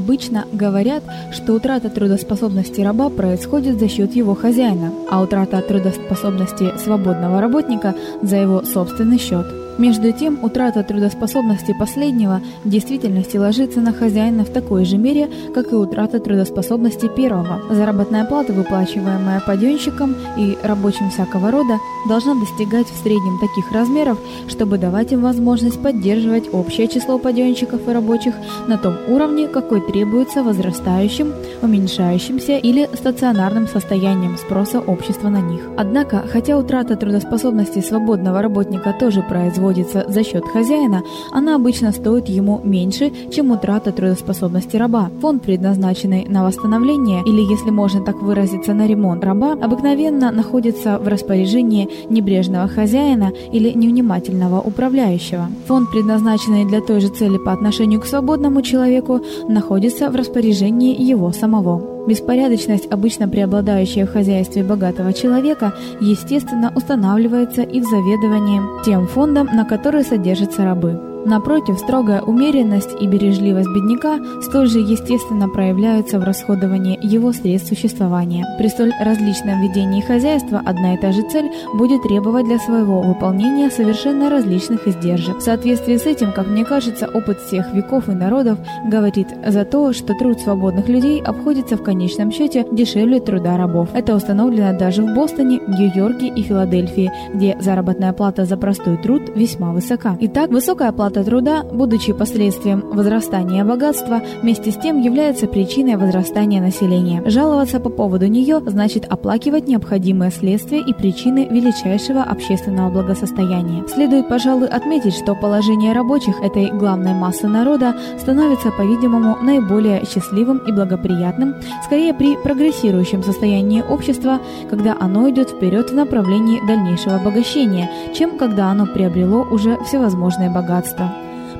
Обычно говорят, что утрата трудоспособности раба происходит за счет его хозяина, а утрата трудоспособности свободного работника за его собственный счет. Между тем, утрата трудоспособности последнего в действительности ложится на хозяина в такой же мере, как и утрата трудоспособности первого. Заработная плата, выплачиваемая паденщикам и рабочим всякого рода, должна достигать в среднем таких размеров, чтобы давать им возможность поддерживать общее число паденщиков и рабочих на том уровне, какой требуется возрастающим, уменьшающимся или стационарным состоянием спроса общества на них. Однако, хотя утрата трудоспособности свободного работника тоже производит производится за счет хозяина, она обычно стоит ему меньше, чем утрата трудоспособности раба. Фонд, предназначенный на восстановление или, если можно так выразиться, на ремонт раба, обыкновенно находится в распоряжении небрежного хозяина или невнимательного управляющего. Фонд, предназначенный для той же цели по отношению к свободному человеку, находится в распоряжении его самого. Беспорядочность, обычно преобладающая в хозяйстве богатого человека, естественно, устанавливается и в заведовании тем фондом, на который содержатся рабы. Напротив, строгая умеренность и бережливость бедняка столь же естественно проявляются в расходовании его средств существования. При столь различном ведении хозяйства одна и та же цель будет требовать для своего выполнения совершенно различных издержек. В соответствии с этим, как мне кажется, опыт всех веков и народов говорит за то, что труд свободных людей обходится в конечном счете дешевле труда рабов. Это установлено даже в Бостоне, Нью-Йорке и Филадельфии, где заработная плата за простой труд весьма высока. Итак, высокая плата Оплата труда, будучи последствием возрастания богатства, вместе с тем является причиной возрастания населения. Жаловаться по поводу нее значит оплакивать необходимые следствия и причины величайшего общественного благосостояния. Следует, пожалуй, отметить, что положение рабочих этой главной массы народа становится, по-видимому, наиболее счастливым и благоприятным, скорее при прогрессирующем состоянии общества, когда оно идет вперед в направлении дальнейшего обогащения, чем когда оно приобрело уже всевозможные богатства.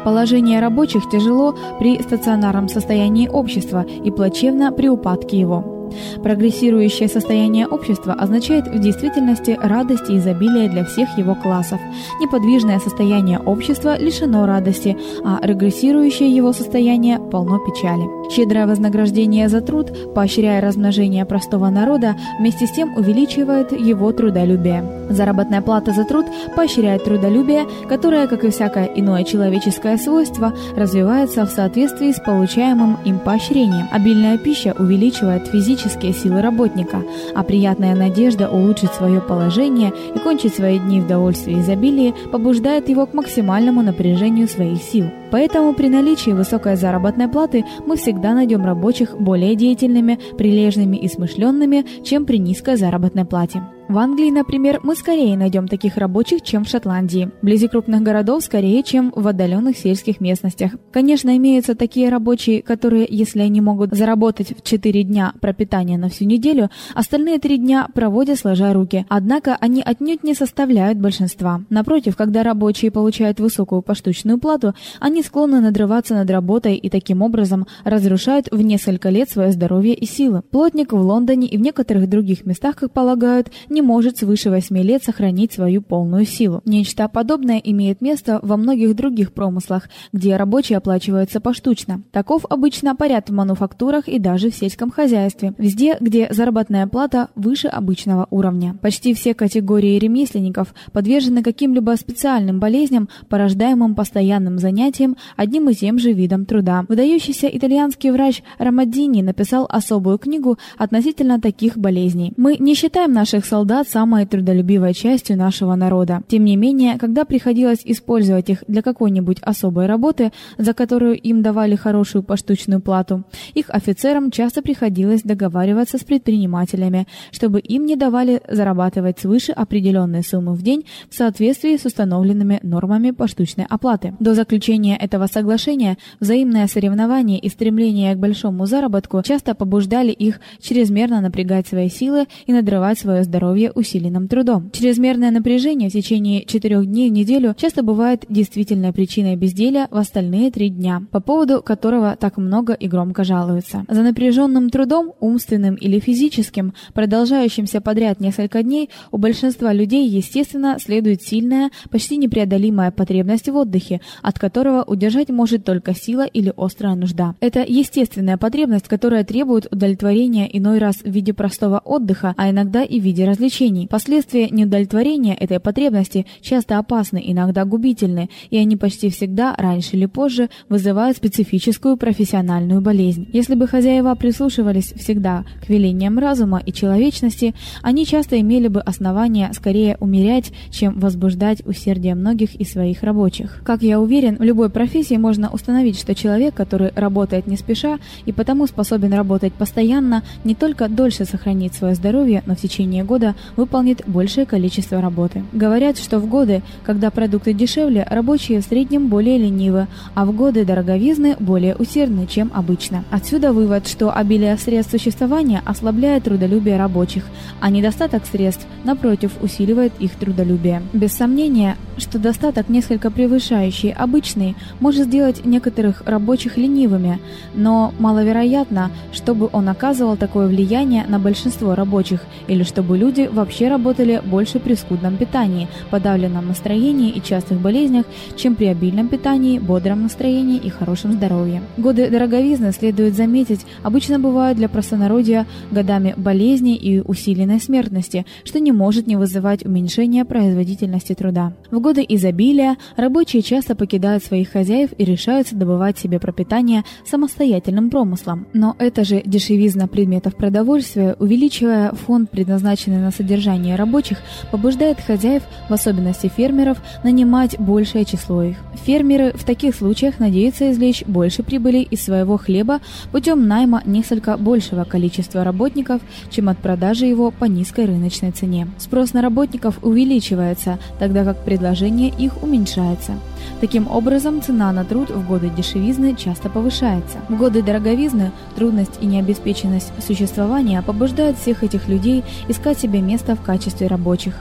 Положение рабочих тяжело при стационарном состоянии общества и плачевно при упадке его. Прогрессирующее состояние общества означает в действительности радость и изобилие для всех его классов. Неподвижное состояние общества лишено радости, а регрессирующее его состояние полно печали. Щедрое вознаграждение за труд, поощряя размножение простого народа, вместе с тем увеличивает его трудолюбие. Заработная плата за труд поощряет трудолюбие, которое, как и всякое иное человеческое свойство, развивается в соответствии с получаемым им поощрением. Обильная пища увеличивает физические силы работника, а приятная надежда улучшить свое положение и кончить свои дни в довольстве и изобилии побуждает его к максимальному напряжению своих сил. Поэтому при наличии высокой заработной платы мы всегда найдем рабочих более деятельными, прилежными и смышленными, чем при низкой заработной плате. В Англии, например, мы скорее найдем таких рабочих, чем в Шотландии. Вблизи крупных городов скорее, чем в отдаленных сельских местностях. Конечно, имеются такие рабочие, которые, если они могут заработать в 4 дня пропитание на всю неделю, остальные 3 дня проводят сложа руки. Однако они отнюдь не составляют большинства. Напротив, когда рабочие получают высокую поштучную плату, они склонны надрываться над работой и таким образом разрушают в несколько лет свое здоровье и силы. Плотник в Лондоне и в некоторых других местах, как полагают, не не может свыше 8 лет сохранить свою полную силу. Нечто подобное имеет место во многих других промыслах, где рабочие оплачиваются поштучно. Таков обычно порядок в мануфактурах и даже в сельском хозяйстве, везде, где заработная плата выше обычного уровня. Почти все категории ремесленников подвержены каким-либо специальным болезням, порождаемым постоянным занятием одним и тем же видом труда. Выдающийся итальянский врач Ромадини написал особую книгу относительно таких болезней. Мы не считаем наших солдат солдат самой трудолюбивой частью нашего народа. Тем не менее, когда приходилось использовать их для какой-нибудь особой работы, за которую им давали хорошую поштучную плату, их офицерам часто приходилось договариваться с предпринимателями, чтобы им не давали зарабатывать свыше определенной суммы в день в соответствии с установленными нормами поштучной оплаты. До заключения этого соглашения взаимное соревнование и стремление к большому заработку часто побуждали их чрезмерно напрягать свои силы и надрывать свое здоровье здоровья усиленным трудом. Чрезмерное напряжение в течение четырех дней в неделю часто бывает действительной причиной безделия в остальные три дня, по поводу которого так много и громко жалуются. За напряженным трудом, умственным или физическим, продолжающимся подряд несколько дней, у большинства людей, естественно, следует сильная, почти непреодолимая потребность в отдыхе, от которого удержать может только сила или острая нужда. Это естественная потребность, которая требует удовлетворения иной раз в виде простого отдыха, а иногда и в виде развлечения развлечений. Последствия неудовлетворения этой потребности часто опасны, иногда губительны, и они почти всегда раньше или позже вызывают специфическую профессиональную болезнь. Если бы хозяева прислушивались всегда к велениям разума и человечности, они часто имели бы основания скорее умерять, чем возбуждать усердие многих из своих рабочих. Как я уверен, в любой профессии можно установить, что человек, который работает не спеша и потому способен работать постоянно, не только дольше сохранит свое здоровье, но в течение года выполнит большее количество работы. Говорят, что в годы, когда продукты дешевле, рабочие в среднем более ленивы, а в годы дороговизны более усердны, чем обычно. Отсюда вывод, что обилие средств существования ослабляет трудолюбие рабочих, а недостаток средств напротив усиливает их трудолюбие. Без сомнения, что достаток, несколько превышающий обычный, может сделать некоторых рабочих ленивыми, но маловероятно, чтобы он оказывал такое влияние на большинство рабочих или чтобы люди вообще работали больше при скудном питании, подавленном настроении и частых болезнях, чем при обильном питании, бодром настроении и хорошем здоровье. Годы дороговизны, следует заметить, обычно бывают для простонародья годами болезней и усиленной смертности, что не может не вызывать уменьшения производительности труда. В годы изобилия рабочие часто покидают своих хозяев и решаются добывать себе пропитание самостоятельным промыслом. Но это же дешевизна предметов продовольствия, увеличивая фонд, предназначенный на содержание рабочих, побуждает хозяев, в особенности фермеров, нанимать большее число их. Фермеры в таких случаях надеются извлечь больше прибыли из своего хлеба путем найма несколько большего количества работников, чем от продажи его по низкой рыночной цене. Спрос на работников увеличивается, тогда как предложение их уменьшается. Таким образом, цена на труд в годы дешевизны часто повышается. В годы дороговизны трудность и необеспеченность существования побуждают всех этих людей искать себе место в качестве рабочих.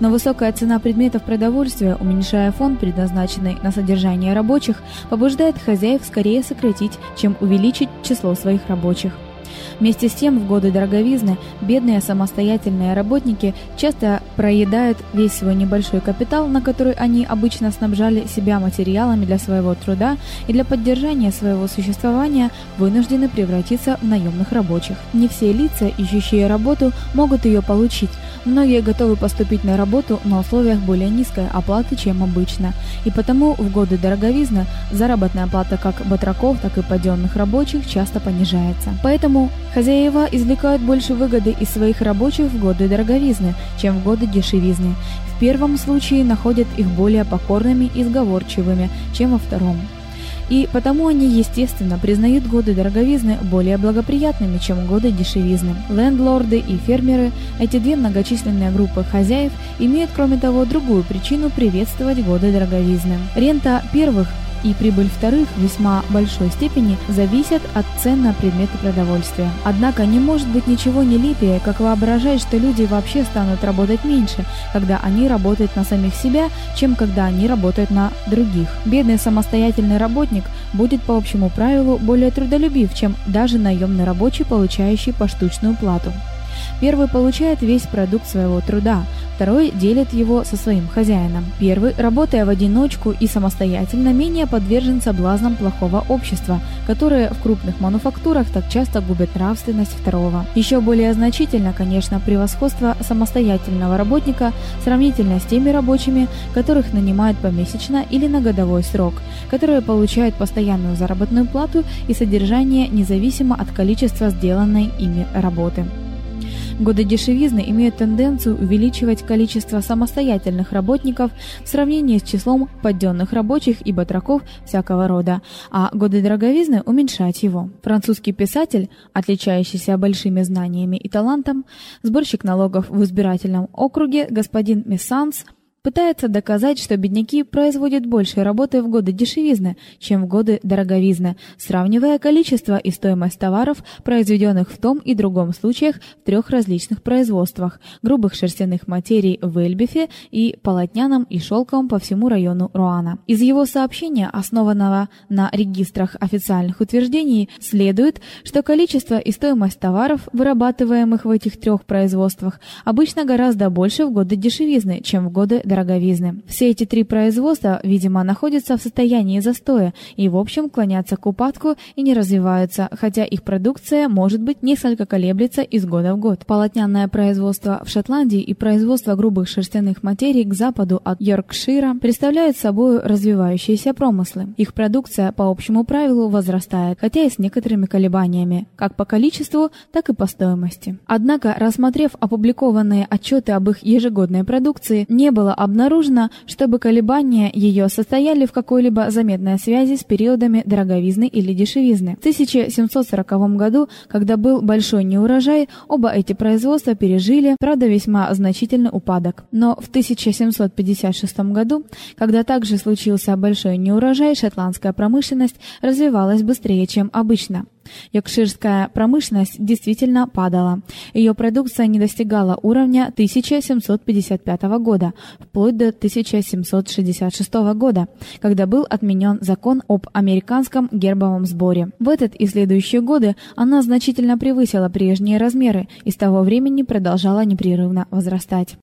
Но высокая цена предметов продовольствия, уменьшая фонд, предназначенный на содержание рабочих, побуждает хозяев скорее сократить, чем увеличить число своих рабочих. Вместе с тем, в годы дороговизны бедные самостоятельные работники часто проедают весь свой небольшой капитал, на который они обычно снабжали себя материалами для своего труда и для поддержания своего существования вынуждены превратиться в наемных рабочих. Не все лица, ищущие работу, могут ее получить. Многие готовы поступить на работу на условиях более низкой оплаты, чем обычно. И потому в годы дороговизны заработная плата как батраков, так и паденных рабочих часто понижается. Поэтому Хозяева извлекают больше выгоды из своих рабочих в годы дороговизны, чем в годы дешевизны. В первом случае находят их более покорными и сговорчивыми, чем во втором. И потому они, естественно, признают годы дороговизны более благоприятными, чем годы дешевизны. Лендлорды и фермеры, эти две многочисленные группы хозяев, имеют, кроме того, другую причину приветствовать годы дороговизны. Рента первых – и прибыль вторых в весьма большой степени зависят от цен на предметы продовольствия. Однако не может быть ничего нелепее, как воображать, что люди вообще станут работать меньше, когда они работают на самих себя, чем когда они работают на других. Бедный самостоятельный работник будет по общему правилу более трудолюбив, чем даже наемный рабочий, получающий поштучную плату. Первый получает весь продукт своего труда, второй делит его со своим хозяином. Первый, работая в одиночку и самостоятельно, менее подвержен соблазнам плохого общества, которое в крупных мануфактурах так часто губит нравственность второго. Еще более значительно, конечно, превосходство самостоятельного работника сравнительно с теми рабочими, которых нанимают помесячно или на годовой срок, которые получают постоянную заработную плату и содержание независимо от количества сделанной ими работы. Годы дешевизны имеют тенденцию увеличивать количество самостоятельных работников в сравнении с числом подденных рабочих и батраков всякого рода, а годы дороговизны уменьшать его. Французский писатель, отличающийся большими знаниями и талантом, сборщик налогов в избирательном округе господин Мессанс – пытается доказать, что бедняки производят больше работы в годы дешевизны, чем в годы дороговизны, сравнивая количество и стоимость товаров, произведенных в том и другом случаях в трех различных производствах: грубых шерстяных материй в Эльбифе и полотняном и шелковом по всему району Руана. Из его сообщения, основанного на регистрах официальных утверждений, следует, что количество и стоимость товаров, вырабатываемых в этих трех производствах, обычно гораздо больше в годы дешевизны, чем в годы дороговизны. Все эти три производства, видимо, находятся в состоянии застоя и в общем клонятся к упадку и не развиваются, хотя их продукция, может быть, несколько колеблется из года в год. Полотняное производство в Шотландии и производство грубых шерстяных материй к западу от Йоркшира представляют собой развивающиеся промыслы. Их продукция по общему правилу возрастает, хотя и с некоторыми колебаниями, как по количеству, так и по стоимости. Однако, рассмотрев опубликованные отчеты об их ежегодной продукции, не было обнаружено, чтобы колебания ее состояли в какой-либо заметной связи с периодами дороговизны или дешевизны. В 1740 году, когда был большой неурожай, оба эти производства пережили, правда, весьма значительный упадок. Но в 1756 году, когда также случился большой неурожай, шотландская промышленность развивалась быстрее, чем обычно. Йоркширская промышленность действительно падала. Ее продукция не достигала уровня 1755 года, вплоть до 1766 года, когда был отменен закон об американском гербовом сборе. В этот и следующие годы она значительно превысила прежние размеры и с того времени продолжала непрерывно возрастать.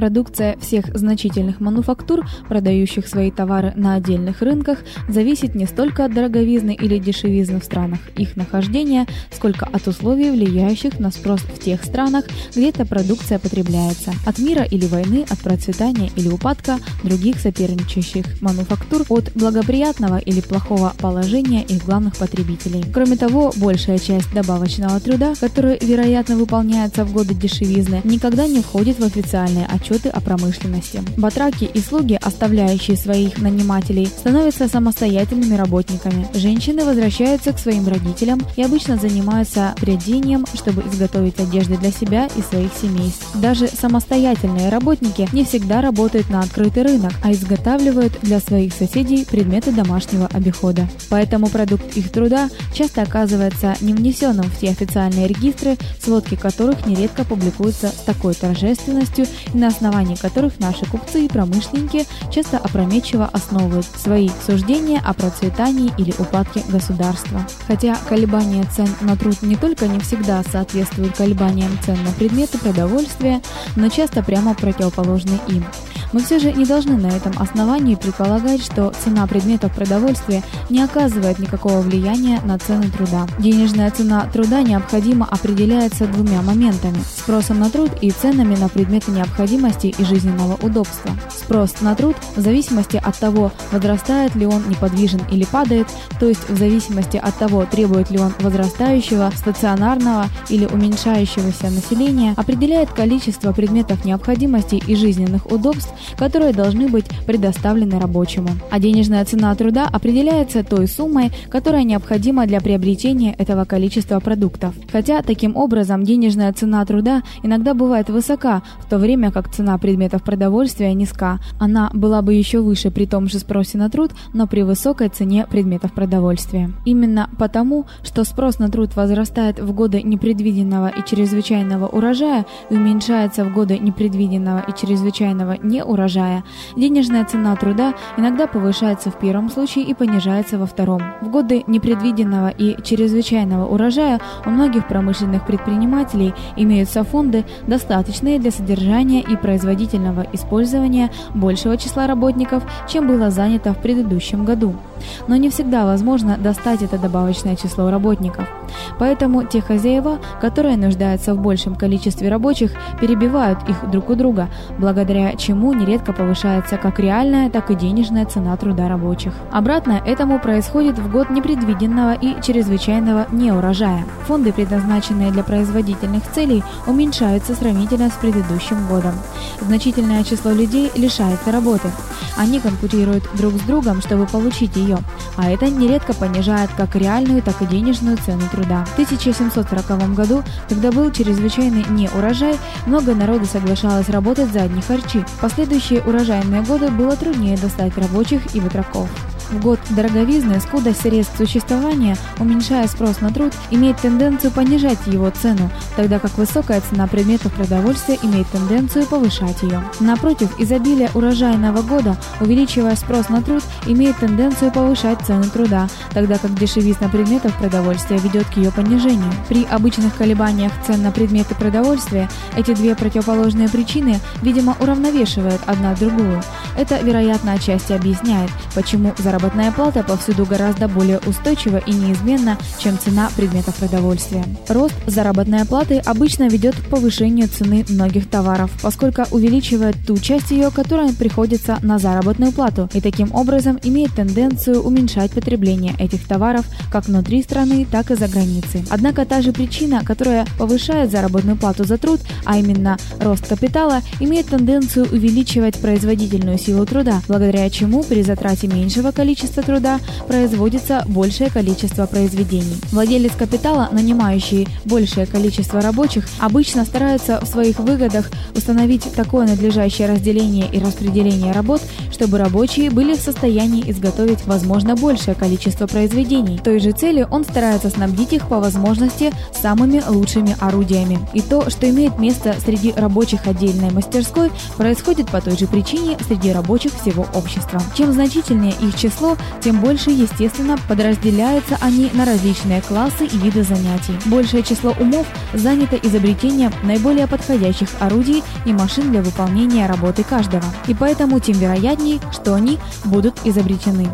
Продукция всех значительных мануфактур, продающих свои товары на отдельных рынках, зависит не столько от дороговизны или дешевизны в странах их нахождения, сколько от условий, влияющих на спрос в тех странах, где эта продукция потребляется, от мира или войны, от процветания или упадка других соперничающих мануфактур, от благоприятного или плохого положения их главных потребителей. Кроме того, большая часть добавочного труда, который, вероятно, выполняется в годы дешевизны, никогда не входит в официальные отчеты отчеты о промышленности. Батраки и слуги, оставляющие своих нанимателей, становятся самостоятельными работниками. Женщины возвращаются к своим родителям и обычно занимаются прядением, чтобы изготовить одежды для себя и своих семейств. Даже самостоятельные работники не всегда работают на открытый рынок, а изготавливают для своих соседей предметы домашнего обихода. Поэтому продукт их труда часто оказывается не внесенным в те официальные регистры, сводки которых нередко публикуются с такой торжественностью и на основании которых наши купцы и промышленники часто опрометчиво основывают свои суждения о процветании или упадке государства. Хотя колебания цен на труд не только не всегда соответствуют колебаниям цен на предметы продовольствия, но часто прямо противоположны им. Мы все же не должны на этом основании предполагать, что цена предметов продовольствия не оказывает никакого влияния на цены труда. Денежная цена труда необходимо определяется двумя моментами: спросом на труд и ценами на предметы необходимости и жизненного удобства. Спрос на труд в зависимости от того, возрастает ли он неподвижен или падает, то есть в зависимости от того, требует ли он возрастающего, стационарного или уменьшающегося населения, определяет количество предметов необходимости и жизненных удобств, которые должны быть предоставлены рабочему. А денежная цена труда определяется той суммой, которая необходима для приобретения этого количества продуктов. Хотя таким образом денежная цена труда иногда бывает высока, в то время как цена предметов продовольствия низка. Она была бы еще выше при том же спросе на труд, но при высокой цене предметов продовольствия. Именно потому, что спрос на труд возрастает в годы непредвиденного и чрезвычайного урожая и уменьшается в годы непредвиденного и чрезвычайного неурожая, урожая. Денежная цена труда иногда повышается в первом случае и понижается во втором. В годы непредвиденного и чрезвычайного урожая у многих промышленных предпринимателей имеются фонды, достаточные для содержания и производительного использования большего числа работников, чем было занято в предыдущем году. Но не всегда возможно достать это добавочное число работников. Поэтому те хозяева, которые нуждаются в большем количестве рабочих, перебивают их друг у друга, благодаря чему нередко повышается как реальная, так и денежная цена труда рабочих. Обратно этому происходит в год непредвиденного и чрезвычайного неурожая. Фонды, предназначенные для производительных целей, уменьшаются сравнительно с предыдущим годом. Значительное число людей лишается работы. Они конкурируют друг с другом, чтобы получить ее, а это нередко понижает как реальную, так и денежную цену труда. В 1740 году, когда был чрезвычайный неурожай, много народу соглашалось работать за одни харчи. Последующие следующие урожайные годы было труднее достать рабочих и батраков. В год дороговизны скудость средств существования, уменьшая спрос на труд, имеет тенденцию понижать его цену, тогда как высокая цена предметов продовольствия имеет тенденцию повышать ее. Напротив, изобилие урожайного года, увеличивая спрос на труд, имеет тенденцию повышать цены труда, тогда как дешевизна предметов продовольствия ведет к ее понижению. При обычных колебаниях цен на предметы продовольствия эти две противоположные причины, видимо, уравновешивают одна другую. Это, вероятно, отчасти объясняет, почему Заработная плата повсюду гораздо более устойчива и неизменна, чем цена предметов продовольствия. Рост заработной платы обычно ведет к повышению цены многих товаров, поскольку увеличивает ту часть ее, которая приходится на заработную плату, и таким образом имеет тенденцию уменьшать потребление этих товаров как внутри страны, так и за границей. Однако та же причина, которая повышает заработную плату за труд, а именно рост капитала, имеет тенденцию увеличивать производительную силу труда, благодаря чему при затрате меньшего количества труда производится большее количество произведений. Владелец капитала, нанимающий большее количество рабочих, обычно старается в своих выгодах установить такое надлежащее разделение и распределение работ, чтобы рабочие были в состоянии изготовить возможно большее количество произведений. Той же цели он старается снабдить их по возможности самыми лучшими орудиями. И то, что имеет место среди рабочих отдельной мастерской, происходит по той же причине среди рабочих всего общества. Чем значительнее их число, тем больше, естественно, подразделяются они на различные классы и виды занятий. Большее число умов занято изобретением наиболее подходящих орудий и машин для выполнения работы каждого. И поэтому тем вероятнее, что они будут изобретены.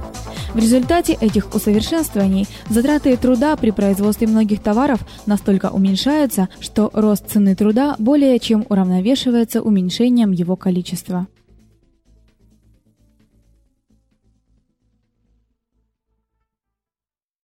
В результате этих усовершенствований затраты труда при производстве многих товаров настолько уменьшаются, что рост цены труда более чем уравновешивается уменьшением его количества.